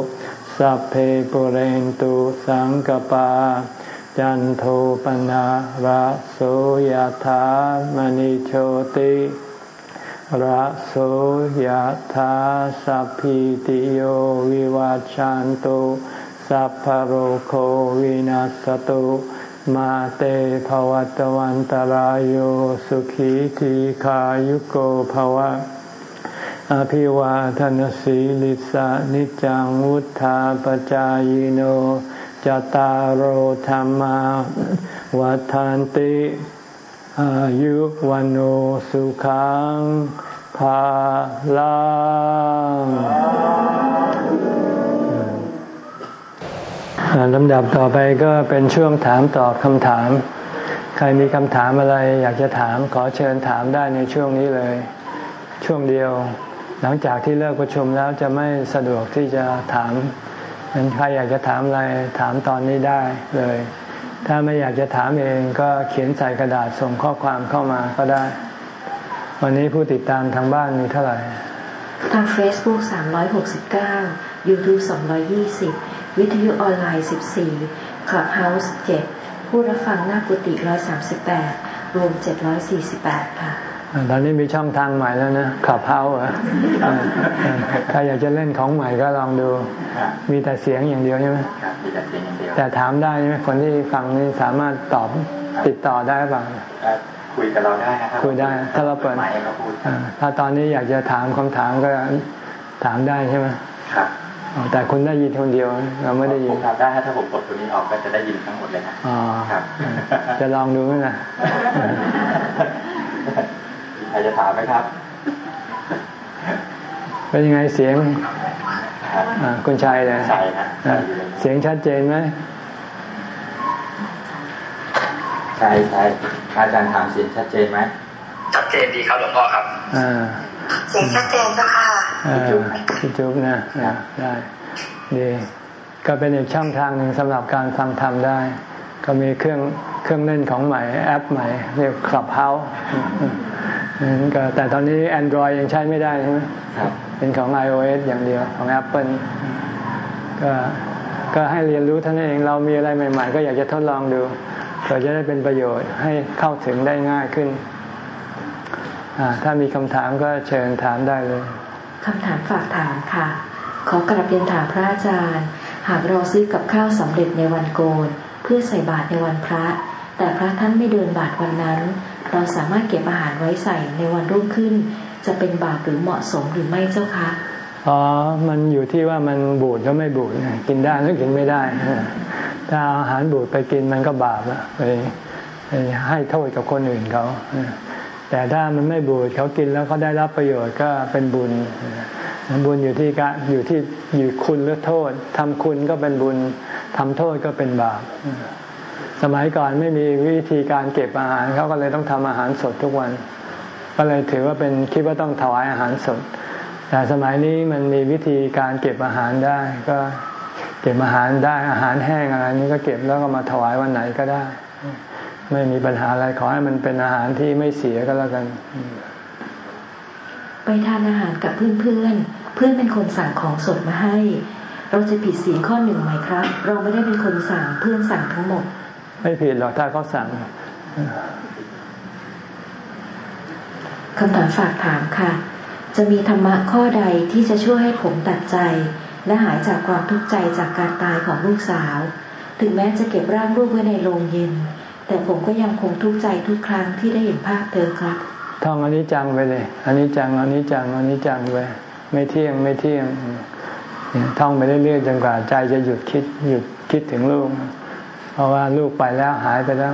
สัพเพปุเรนตุสังกปา จันโทปนะระโสยธามณิโชติระโสยธาสัพพิติโยวิวาจันตุสัพพโรโควินัสตุมาเตภวัตวันตารโยสุขีทีขายุโกภวะ อภิวาทนสีลิสานิจังวุธาปจายโน จตารโหธรรมวัฏานติอายุวันโอสุขังภาลังลำดับต่อไปก็เป็นช่วงถามตอบคำถาม ใครมีคำถามอะไรอยากจะถามขอเชิญถามได้ในช่วงนี้เลย ช่วงเดียว หลังจากที่เลิกประชุมแล้วจะไม่สะดวกที่จะถาม งั้นใครอยากจะถามอะไรถามตอนนี้ได้เลย ถ้าไม่อยากจะถามเองก็เขียนใส่กระดาษส่งข้อความเข้ามาก็ได้ วันนี้ผู้ติดตามทางบ้านมีเท่าไหร่ ทาง Facebook 369 YouTube 220 วิทยุออนไลน์ 14 Clubhouse 7 ผู้รับฟังหน้ากุฏิ138 รวม 748 ค่ะ ตอนนี้มีช่องทางใหม่แล้วนะขับเฮาอะใครอยากจะเล่นของใหม่ก็ลองดู มีแต่เสียงอย่างเดียวใช่ไหมแต่ถามได้ใช่ไหมคนที่ฟังนี่สามารถตอบติดต่อได้ป่ะคุยกับเราได้นะครับคุยได้ ถ้าเราเปิดถ้าตอนนี้อยากจะถามคำถามก็ถามได้ใช่ไหมครับแต่คุณได้ยินคนเดียวเราไม่ได้ยินผมทำได้ถ้าผมกดตัวนี้ออกก็จะได้ยินทั้งหมดเลยนะอ๋อครับ จะลองดูไหมนะ ครจะถามไหมครับ เป็นยังไงเสียงคุณชัยเลยใช่ครับเสียงชัดเจนไหมใช่ใช่อาจารย์ถามเสียงชัดเจนไหมชัดเจนดีครับหลวงพ่อครับเสียงชัดเจนเจ้าค่ะจุ๊บจุ๊บนะได้ดีก็เป็นอีกช่องทางหนึ่งสำหรับการฟังธรรมได้ ก็มีเครื่องเครื่องเล่นของใหม่แอปใหม่เรียก Clubhouse ก็ แต่ตอนนี้ Android ยังใช้ไม่ได้ใช่ไหมเป็นของ iOS อย่างเดียวของ Apple ก็ก็ให้เรียนรู้ท่านเองเรามีอะไรใหม่ ๆ ก็อยากจะทดลองดูเพื่อจะได้เป็นประโยชน์ให้เข้าถึงได้ง่ายขึ้น ถ้ามีคำถามก็เชิญถามได้เลยคำถามฝากถามค่ะ ขอกระเรียนถามพระอาจารย์ หากเราซื้อกับข้าวสำเร็จในวันโกน เพื่อใส่บาตรในวันพระ แต่พระท่านไม่เดินบาตรวันนั้น เราสามารถเก็บอาหารไว้ใส่ในวันรุ่งขึ้น จะเป็นบาปหรือเหมาะสมหรือไม่เจ้าคะอ๋อ มันอยู่ที่ว่ามันบูดหรือไม่บูดกินได้หรือกินไม่ได้ ถ้าอาหารบูดไปกินมันก็บาปอะไปให้โทษกับคนอื่นเขาแต่ถ้ามันไม่บูดเขากินแล้วเขาได้รับประโยชน์ก็เป็นบุญบุญอยู่ที่กะอยู่ที่อยู่คุณหรือโทษทำคุณก็เป็นบุญทำโทษก็เป็นบาป สมัยก่อนไม่มีวิธีการเก็บอาหารเขาก็เลยต้องทำอาหารสดทุกวัน ก็เลยถือว่าเป็นคิดว่าต้องถวายอาหารสด แต่สมัยนี้มันมีวิธีการเก็บอาหารได้ ก็เก็บอาหารได้อาหารแห้งอะไรนี้ก็เก็บแล้วก็มาถวายวันไหนก็ได้ ไม่มีปัญหาอะไรขอให้มันเป็นอาหารที่ไม่เสียก็แล้วกัน ไปทานอาหารกับเพื่อนเพื่อนเพื่อนเป็นคนสั่งของสดมาให้ เราจะผิดศีลข้อหนึ่งไหมครับ เราไม่ได้เป็นคนสั่งเพื่อนสั่งทั้งหมด ไม่ผิดหรอกถ้าเขาสั่งคำถามฝากถามค่ะ จะมีธรรมะข้อใดที่จะช่วยให้ผมตัดใจ และหายจากความทุกข์ใจจากการตายของลูกสาว ถึงแม้จะเก็บร่างลูกไว้ในโรงเย็น แต่ผมก็ยังคงทุกข์ใจทุกครั้งที่ได้เห็นภาพเธอครับท่องอันนี้จังไปเลย อันนี้จัง อันนี้จัง อันนี้จังไป ไม่เที่ยง ไม่เที่ยง ท่องไปเรื่อยๆจนกว่าใจจะหยุดคิด หยุดคิดถึงลูก เพราะว่าลูกไปแล้วหายไปแล้ว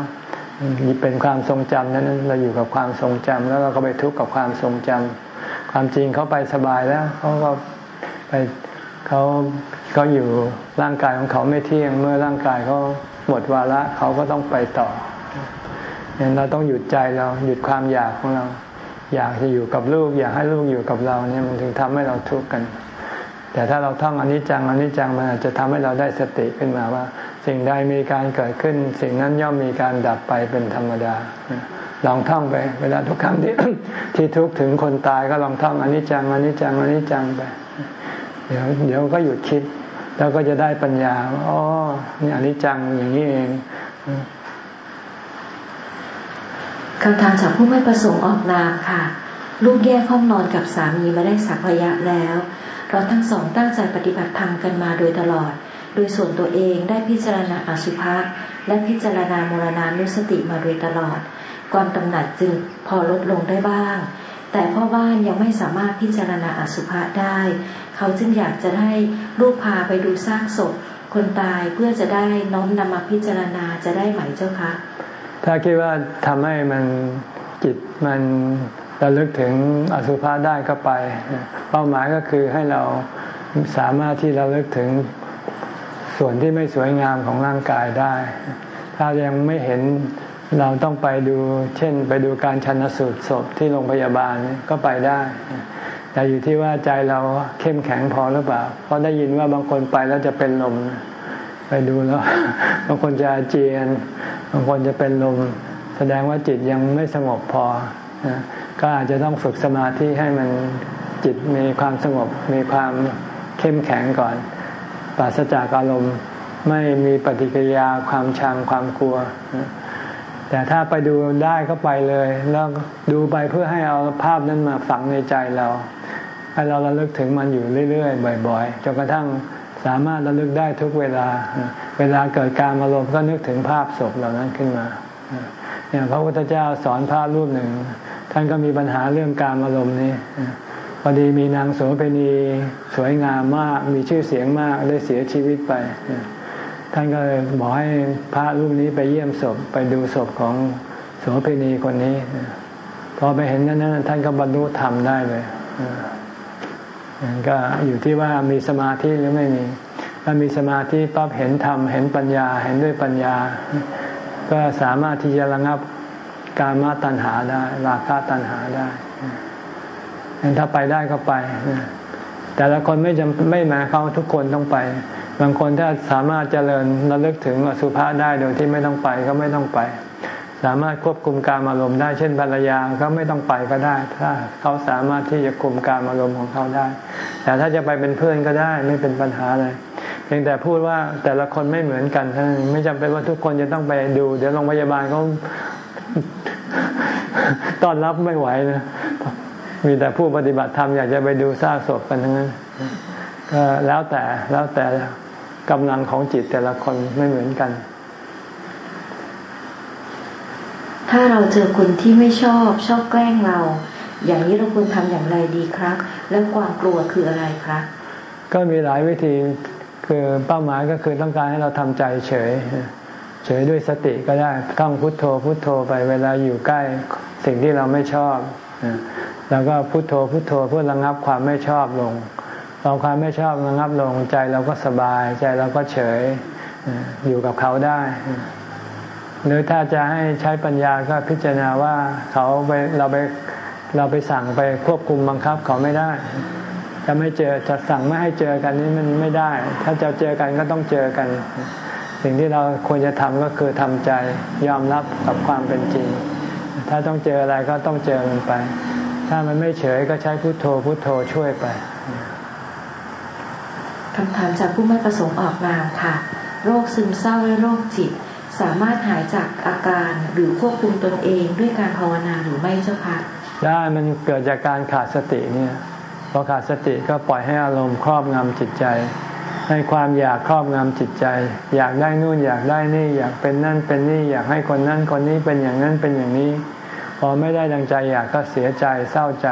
เป็นความทรงจำนั้นเราอยู่กับความทรงจำแล้วเราก็ไปทุกข์กับความทรงจำความจริงเขาไปสบายแล้วเขาก็ไปเขาเขาอยู่ร่างกายของเขาไม่เที่ยง เมื่อร่างกายเขาหมดวาระเขาก็ต้องไปต่อเนี่ยเราต้องหยุดใจเราหยุดความอยากของเรา อยากจะอยู่กับลูก อยากให้ลูกอยู่กับเราเนี่ยมันถึงทำให้เราทุกข์กัน แต่ถ้าเราท่องอนิจจังอนิจจังมันอาจจะทำให้เราได้สติขึ้นมาว่า สิ่งใดมีการเกิดขึ้น สิ่งนั้นย่อมมีการดับไปเป็นธรรมดา ลองท่องไป เวลาทุกครั้งที่ที่ทุกถึงคนตายก็ลองท่องอนิจจังอนิจจังอนิจจังไป เดี๋ยวเดี๋ยวก็หยุดคิด แล้วก็จะได้ปัญญาอ๋อนี่อนิจจังอย่างนี้เองคำถามจากผู้ไม่ประสงค์ออกนามค่ะ ลูกแยกห้องนอนกับสามีมาได้สักระยะแล้ว เราทั้งสองตั้งใจปฏิบัติธรรมกันมาโดยตลอด โดยส่วนตัวเองได้พิจารณาอสุภะและพิจารณามรณานุสติมาโดยตลอด ความกำหนัดจึงพอลดลงได้บ้าง แต่พ่อบ้านยังไม่สามารถพิจารณาอสุภะได้ เขาจึงอยากจะให้ลูกพาไปดูซากศพคนตายเพื่อจะได้น้อมนำมาพิจารณาจะได้ไหมเจ้าคะ ถ้าคิดว่าทำให้มันจิตมันระลึกถึงอสุภะได้ก็ไป เป้าหมายก็คือให้เราสามารถที่เราเลิกถึง ส่วนที่ไม่สวยงามของร่างกายได้ ถ้ายังไม่เห็นเราต้องไปดู เช่น ไปดูการชันสูตรศพที่โรงพยาบาลก็ไปได้ แต่อยู่ที่ว่าใจเราเข้มแข็งพอหรือเปล่า เพราะได้ยินว่าบางคนไปแล้วจะเป็นลม ไปดูแล้ว บางคนจะอาเจียน บางคนจะเป็นลม แสดงว่าจิตยังไม่สงบพอ ก็อาจจะต้องฝึกสมาธิให้มันจิตมีความสงบมีความเข้มแข็งก่อน ปราศจากอารมณ์ไม่มีปฏิกิริยาความชังความกลัว แต่ถ้าไปดูได้ก็ไปเลย แล้วดูไปเพื่อให้เอาภาพนั้นมาฝังในใจเรา ให้เราระลึกถึงมันอยู่เรื่อยๆ บ่อยๆจนกระทั่งสามารถระลึกได้ทุกเวลา เวลาเกิดการอารมณ์ก็นึกถึงภาพศพเหล่านั้นขึ้นมาอย่างพระพุทธเจ้าสอนพระรูปหนึ่ง ท่านก็มีปัญหาเรื่องการอารมณ์นี้ พอดีมีนางโสเภณีสวยงามมากมีชื่อเสียงมากได้เสียชีวิตไป ท่านก็เลยบอกให้พระรูปนี้ไปเยี่ยมศพไปดูศพของโสเภณีคนนี้ พอไปเห็นนั้น ท่านก็บรรลุธรรมได้เลยก็อยู่ที่ว่ามีสมาธิหรือไม่มีถ้ามีสมาธิปั๊บเห็นธรรมเห็นปัญญาเห็นด้วยปัญญา ก็สามารถที่จะระงับกามาตัณหาได้ ราคะตัณหาได้ ถ้าไปได้ก็ไป แต่ละคนไม่จำไม่หมายเขาทุกคนต้องไป บางคนถ้าสามารถเจริญระลึกถึงอสุภะได้โดยที่ไม่ต้องไปก็ไม่ต้องไป สามารถควบคุมการอารมณ์ได้ เช่นภรรยาก็ไม่ต้องไปก็ได้ ถ้าเขาสามารถที่จะคุมการอารมณ์ของเขาได้ แต่ถ้าจะไปเป็นเพื่อนก็ได้ไม่เป็นปัญหาเลยเพียงแต่พูดว่าแต่ละคนไม่เหมือนกันท่านไม่จำเป็นว่าทุกคนจะต้องไปดู เดี๋ยวโรงพยาบาลเขาต้อนรับไม่ไหวนะ มีแต่ผู้ปฏิบัติธรรมอยากจะไปดูซากศพกันทั้งนั้นก็แล้วแต่แล้วแต่กำลังของจิตแต่ละคนไม่เหมือนกัน ถ้าเราเจอคนที่ไม่ชอบชอบแกล้งเรา อย่างนี้เราควรทำอย่างไรดีครับ แล้วความกลัวคืออะไรครับ ก็มีหลายวิธีคือเป้าหมายก็คือต้องการให้เราทำใจเฉย เฉยด้วยสติก็ได้ท่องพุทโธพุทโธไปเวลาอยู่ใกล้สิ่งที่เราไม่ชอบ แล้วก็พุโทโธพุโทโธเพื่อระงับความไม่ชอบลงพอความไม่ชอบระงับลงใจเราก็สบาย ใจเราก็เฉยอยู่กับเขาได้ หรือถ้าจะให้ใช้ปัญญาก็พิจารณาว่าเขาไปเราไปเราไปสั่งไปควบคุมบังคับเขาไม่ได้จะไม่เจอจะสั่งไม่ให้เจอกันนี้มันไม่ได้ ถ้าจะเจอกันก็ต้องเจอกัน สิ่งที่เราควรจะทำก็คือทำใจยอมรับกับความเป็นจริง ถ้าต้องเจออะไรก็ต้องเจอมันไป ถ้ามันไม่เฉยก็ใช้พุโทโธพุโทโธช่วยไปคำถามจากผู้ไม่ประสงค์ออกนามค่ะ โรคซึมเศร้าและโรคจิต สามารถหายจากอาการหรือควบคุมตนเองด้วยการภาวนาหรือไม่เจ้าคะได้มันเกิดจากการขาดสติเนี่ยพอขาดสติก็ปล่อยให้อารมณ์ครอบงำจิตใจ ให้ความอยากครอบงำจิตใจ อยากได้นู่นอยากได้นี่ อยากเป็นนั่นเป็นนี่ อยากให้คนนั่นคนนี้เป็นอย่างนั้นเป็นอย่างนี้พพอไม่ได้ดังใจอยากก็เสียใจเศร้าใจ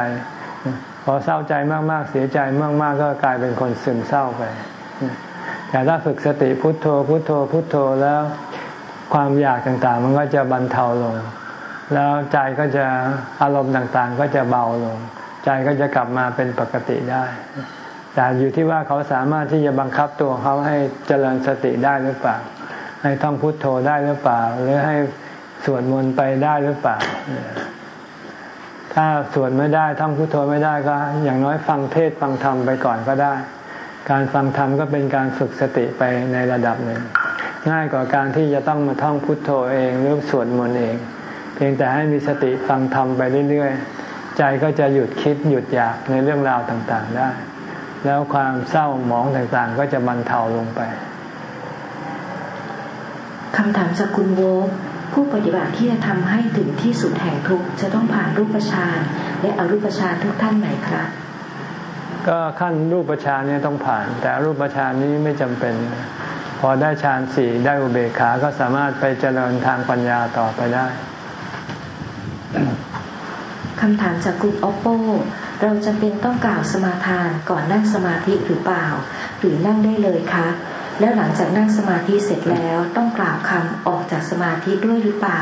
พอเศร้าใจมากๆเสียใจมากๆก็กลายเป็นคนซึมเศร้าไปแต่ถ้าฝึกสติพุทโธพุทโธพุทโธแล้วความอยากต่างๆ มันก็จะบรรเทาลง แล้วใจก็จะอารมณ์ต่างๆ ก็จะเบาลง ใจก็จะกลับมาเป็นปกติได้ แต่อยู่ที่ว่าเขาสามารถที่จะบังคับตัวเขาให้เจริญสติได้หรือเปล่า ให้ท่องพุทโธได้หรือเปล่า หรือให้สวดมนต์ไปได้หรือเปล่า ถ้าสวดไม่ได้ท่องพุทโธไม่ได้ก็ อย่างน้อยฟังเทศฟังธรรมไปก่อนก็ได้ การฟังธรรมก็เป็นการฝึกสติไปในระดับหนึ่ง ง่ายกว่าการที่จะต้องมาท่องพุทโธเองหรือสวดมนต์เอง เพียงแต่ให้มีสติฟังธรรมไปเรื่อยๆ ใจก็จะหยุดคิดหยุดอยากในเรื่องราวต่างๆได้ แล้วความเศร้าหมองต่างๆ ก็จะบรรเทาลงไปคำถามจากคุณโวผู้ปฏิบัติที่จะทำให้ถึงที่สุดแห่งทุกจะต้องผ่านรูปฌานและอรูปฌานทุกท่านไหมครับ ก็ขั้นรูปฌานเนี่ยต้องผ่าน แต่รูปฌานนี้ไม่จำเป็น พอได้ฌานสี่ได้อุเบกขาก็สามารถไปเจริญทางปัญญาต่อไปได้คำถามจากคุณโอปโป เราจำเป็นต้องกล่าวสมาทานก่อนนั่งสมาธิหรือเปล่า หรือนั่งได้เลยคะ แล้วหลังจากนั่งสมาธิเสร็จแล้วต้องกล่าวคำออกจากสมาธิด้วยหรือเปล่า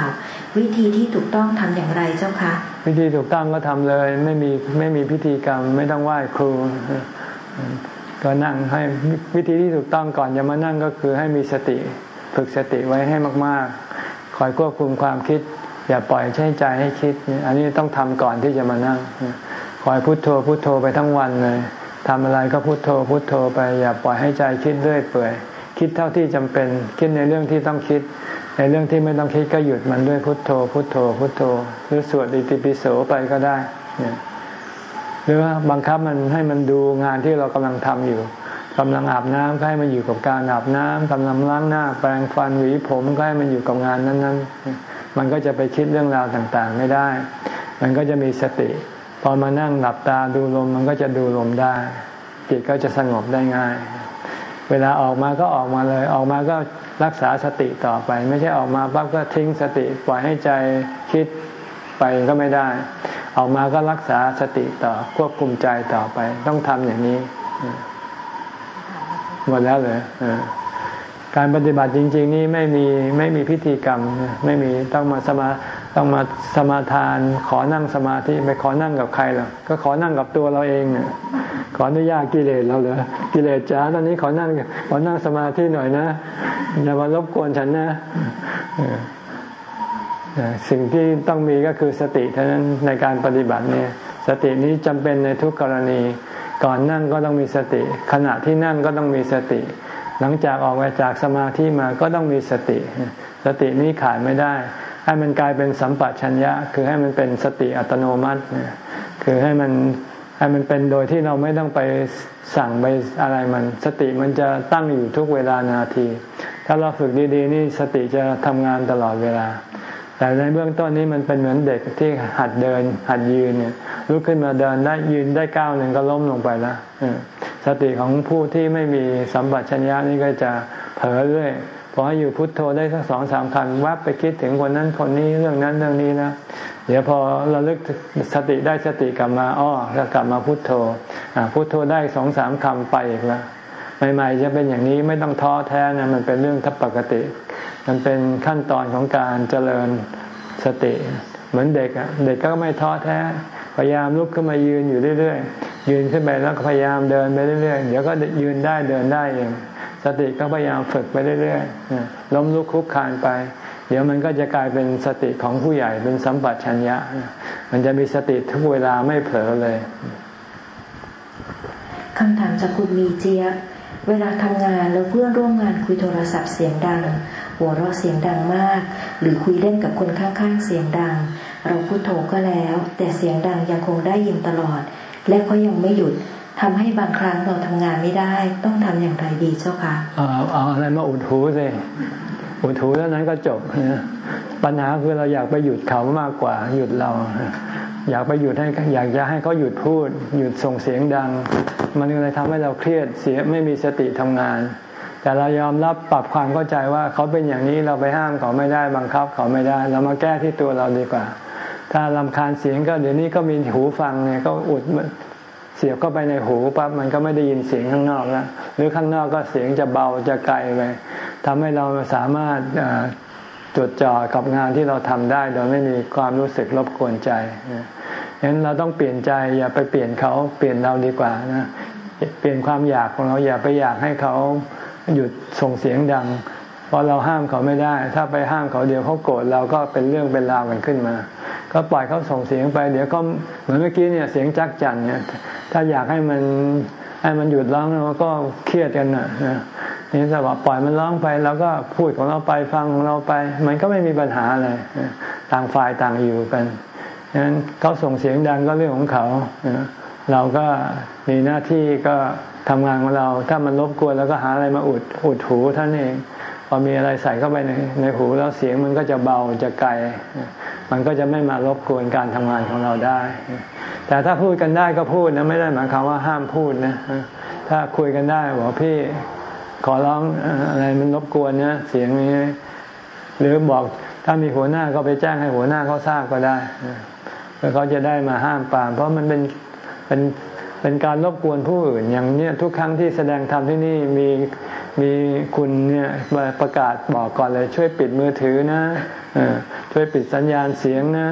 วิธีที่ถูกต้องทำอย่างไรเจ้าคะ วิธีถูกต้องก็ทำเลยไม่มีไม่มีพิธีกรรมไม่ต้องไหว้ครูก็นั่งให้วิธีที่ถูกต้องก่อนจะมานั่งก็คือให้มีสติฝึกสติไว้ให้มาก ๆ คอยควบคุมความคิด อย่าปล่อยใช้ใจให้คิด อันนี้ต้องทำก่อนที่จะมานั่ง คอยพุโทโธพุโทโธไปทั้งวันเลยทำอะไรก็พุโทโธพุโทโธไปอย่าปล่อยให้ใจคิดเรื่อยเปื่อยคิดเท่าที่จำเป็น คิดในเรื่องที่ต้องคิด ในเรื่องที่ไม่ต้องคิดก็หยุดมันด้วยพุโทโธ พุโทโธ พุโทโธ หรือสวดอิติปิโสไปก็ได้เนี่ยหรือว่าบังคับมันให้มันดูงานที่เรากำลังทำอยู่กำลังอาบน้ำก็ให้มันอยู่กับการอาบน้ำกำลังล้างหน้า แปรงฟันหวีผมก็ให้มันอยู่กับงานนั้น ๆ มันก็จะไปคิดเรื่องราวต่างๆ ไม่ได้ มันก็จะมีสติ พอมานั่งหลับตาดูลมมันก็จะดูลมได้ จิตก็จะสงบได้ง่าย เวลาออกมาก็ออกมาเลย ออกมาก็รักษาสติต่อไป ไม่ใช่ออกมาปั๊บก็ทิ้งสติปล่อยให้ใจคิดไปก็ไม่ได้ ออกมาก็รักษาสติต่อควบคุมใจต่อไป ต้องทำอย่างนี้หมดแล้วเลยการปฏิบัติจริง ๆ นี่ไม่มีไม่มีพิธีกรรม ไม่มีต้องมาสมา ต้องมาสมาทาน ขอนั่งสมาธิไปขอนั่งกับใครหรอก็ขอนั่งกับตัวเราเองขออนุญาตกิเลสเราเลยกิเลสจ้าตอนนี้ขอนั่งขอนั่งสมาธิหน่อยนะอย่ามารบกวนฉันนะสิ่งที่ต้องมีก็คือสติเท่านั้นในการปฏิบัติเนี่ยสตินี้จำเป็นในทุกกรณี ก่อนนั่งก็ต้องมีสติ ขณะที่นั่งก็ต้องมีสติ หลังจากออกมาจากสมาธิมาก็ต้องมีสติ สตินี้ขาดไม่ได้ ให้มันกลายเป็นสัมปชัญญะ คือให้มันเป็นสติอัตโนมัติคือให้มันให้มันเป็นโดยที่เราไม่ต้องไปสั่งไปอะไรมัน สติมันจะตั้งอยู่ทุกเวลานาที ถ้าเราฝึกดีๆ นี่สติจะทำงานตลอดเวลา แต่ในเบื้องต้นนี้มันเป็นเหมือนเด็กที่หัดเดิน หัดยืนเนี่ยลุกขึ้นมาเดินได้ยืนได้ก้าวหนึ่งก็ล้มลงไปแล้วสติของผู้ที่ไม่มีสัมปชัญญะนี่ก็จะเผลอเรื่อย พอให้อยู่พุทโธได้สักสองสามครั้งวับไปคิดถึงคนนั้นคนนี้เรื่องนั้นเรื่องนี้นะเดี๋ยวพอเราลึกสติได้สติกลับมาอ้อก็กลับมาพุทโธพุทโธได้สองสามคำไปอีกแล้วใหม่ๆจะเป็นอย่างนี้ไม่ต้องท้อแท้นะมันเป็นเรื่องทับปกติ มันเป็นขั้นตอนของการเจริญสติ เหมือนเด็กอะเด็กก็ไม่ท้อแท้ พยายามลุกขึ้นมายืนอยู่เรื่อยๆยืนขึ้นไปแล้วก็พยายามเดินไปเรื่อยๆเดี๋ยวก็ยืนได้เดินได้เอง สติก็พยายามฝึกไปเรื่อยๆล้มลุกคุกคานไป เดี๋ยวมันก็จะกลายเป็นสติของผู้ใหญ่เป็นสัมปชัญญะ มันจะมีสติทุกเวลาไม่เผลอเลยคำถามจากคุณมีเจียบเวลาทำงานแล้วเพื่อนร่วมงานคุยโทรศัพท์เสียงดัง หัวเราะเสียงดังมาก หรือคุยเล่นกับคนข้างๆเสียงดัง เราพูดโถก็แล้ว แต่เสียงดังยังคงได้ยินตลอด และก็ยังไม่หยุด ทำให้บางครั้งเราทำงานไม่ได้ ต้องทำอย่างไรดีเจ้าคะเอาเอาอะไรมาอุดหูสิอุดหูแล้วนั้นก็จบปัญหาคือเราอยากไปหยุดเขามากกว่า หยุดเรา อยากไปหยุดให้อยากจะให้เขาหยุดพูด หยุดส่งเสียงดัง มันก็เลยทำให้เราเครียดเสียไม่มีสติทำงาน แต่เรายอมรับปรับความเข้าใจว่าเขาเป็นอย่างนี้เราไปห้ามเขาไม่ได้บังคับ เขาไม่ได้ เรามาแก้ที่ตัวเราดีกว่า ถ้าลำคาญเสียงก็เดี๋ยวนี้ก็มีหูฟังเนี่ยก็อุด เสียบเข้าไปในหูปั๊บมันก็ไม่ได้ยินเสียงข้างนอกแล้วหรือข้างนอกก็เสียงจะเบาจะไกลไปทำให้เราสามารถจดจ่อกับงานที่เราทำได้ โดยไม่มีความรู้สึกรบกวนใจฉะนั้นเราต้องเปลี่ยนใจอย่าไปเปลี่ยนเขาเปลี่ยนเราดีกว่านะเปลี่ยนความอยากของเราอย่าไปอยากให้เขาหยุดส่งเสียงดัง เพราะเราห้ามเขาไม่ได้ ถ้าไปห้ามเขาเดียวเขาโกรธเราก็เป็นเรื่องเป็นราวกันขึ้นมา ก็ปล่อยเขาส่งเสียงไป เดี๋ยวก็เหมือนเมื่อกี้เนี่ยเสียงจักจั่นเนี่ยถ้าอยากให้มันให้มันหยุดร้องเราก็เครียดกันนะนี่จะบอกปล่อยมันร้องไปแล้วก็พูดของเราไปฟังของเราไป มันก็ไม่มีปัญหาอะไรต่างฝ่ายต่างอยู่กันฉะนั้นเขาส่งเสียงดังก็เรื่องของเขาเราก็มีหน้าที่ก็ทำงานของเรา ถ้ามันรบกวนแล้วก็หาอะไรมาอุดอุดหูท่านเอง พอมีอะไรใส่เข้าไปในในหูแล้วเสียงมันก็จะเบาจะไกล มันก็จะไม่มารบกวนการทำงานของเราได้ แต่ถ้าพูดกันได้ก็พูดนะไม่ได้หมายความว่าห้ามพูดนะ ถ้าคุยกันได้บอกพี่ขอร้องอะไรมันรบกวนนะเสียงนี้ หรือบอกถ้ามีหัวหน้าก็ไปแจ้งให้หัวหน้าเขาทราบก็ได้เพื่อเขาจะได้มาห้ามปาม เพราะมันเป็นเป็นเป็นการรบกวนผู้อื่น อย่างเนี้ยทุกครั้งที่แสดงธรรมที่นี่มี มีคุณเนี่ยมาประกาศบอกก่อนเลย ช่วยปิดมือถือนะช่วยปิดสัญญาณเสียงนะ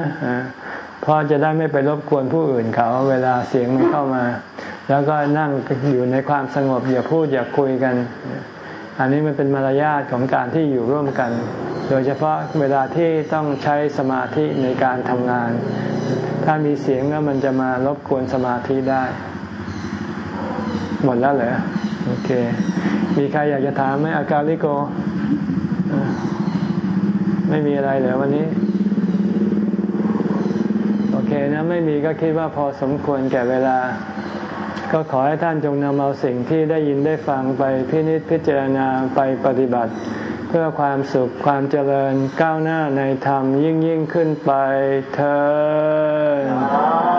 เพราะจะได้ไม่ไปรบกวนผู้อื่นเขาเวลาเสียงมันเข้ามา แล้วก็นั่งอยู่ในความสงบอย่าพูดอย่าคุยกัน อันนี้มันเป็นมารยาทของการที่อยู่ร่วมกัน โดยเฉพาะเวลาที่ต้องใช้สมาธิในการทำงาน ถ้ามีเสียงแล้วมันจะมารบกวนสมาธิได้ หมดแล้วเหรอโอเค มีใครอยากจะถามไหมอาการลิโก ไม่มีอะไรเหรอวันนี้ โอเคนะไม่มีก็คิดว่าพอสมควรแก่เวลา ก็ขอให้ท่านจงนำเอาสิ่งที่ได้ยินได้ฟังไปพินิจพิจารณาไปปฏิบัติ เพื่อความสุขความเจริญก้าวหน้าในธรรมยิ่งยิ่งขึ้นไปเธอ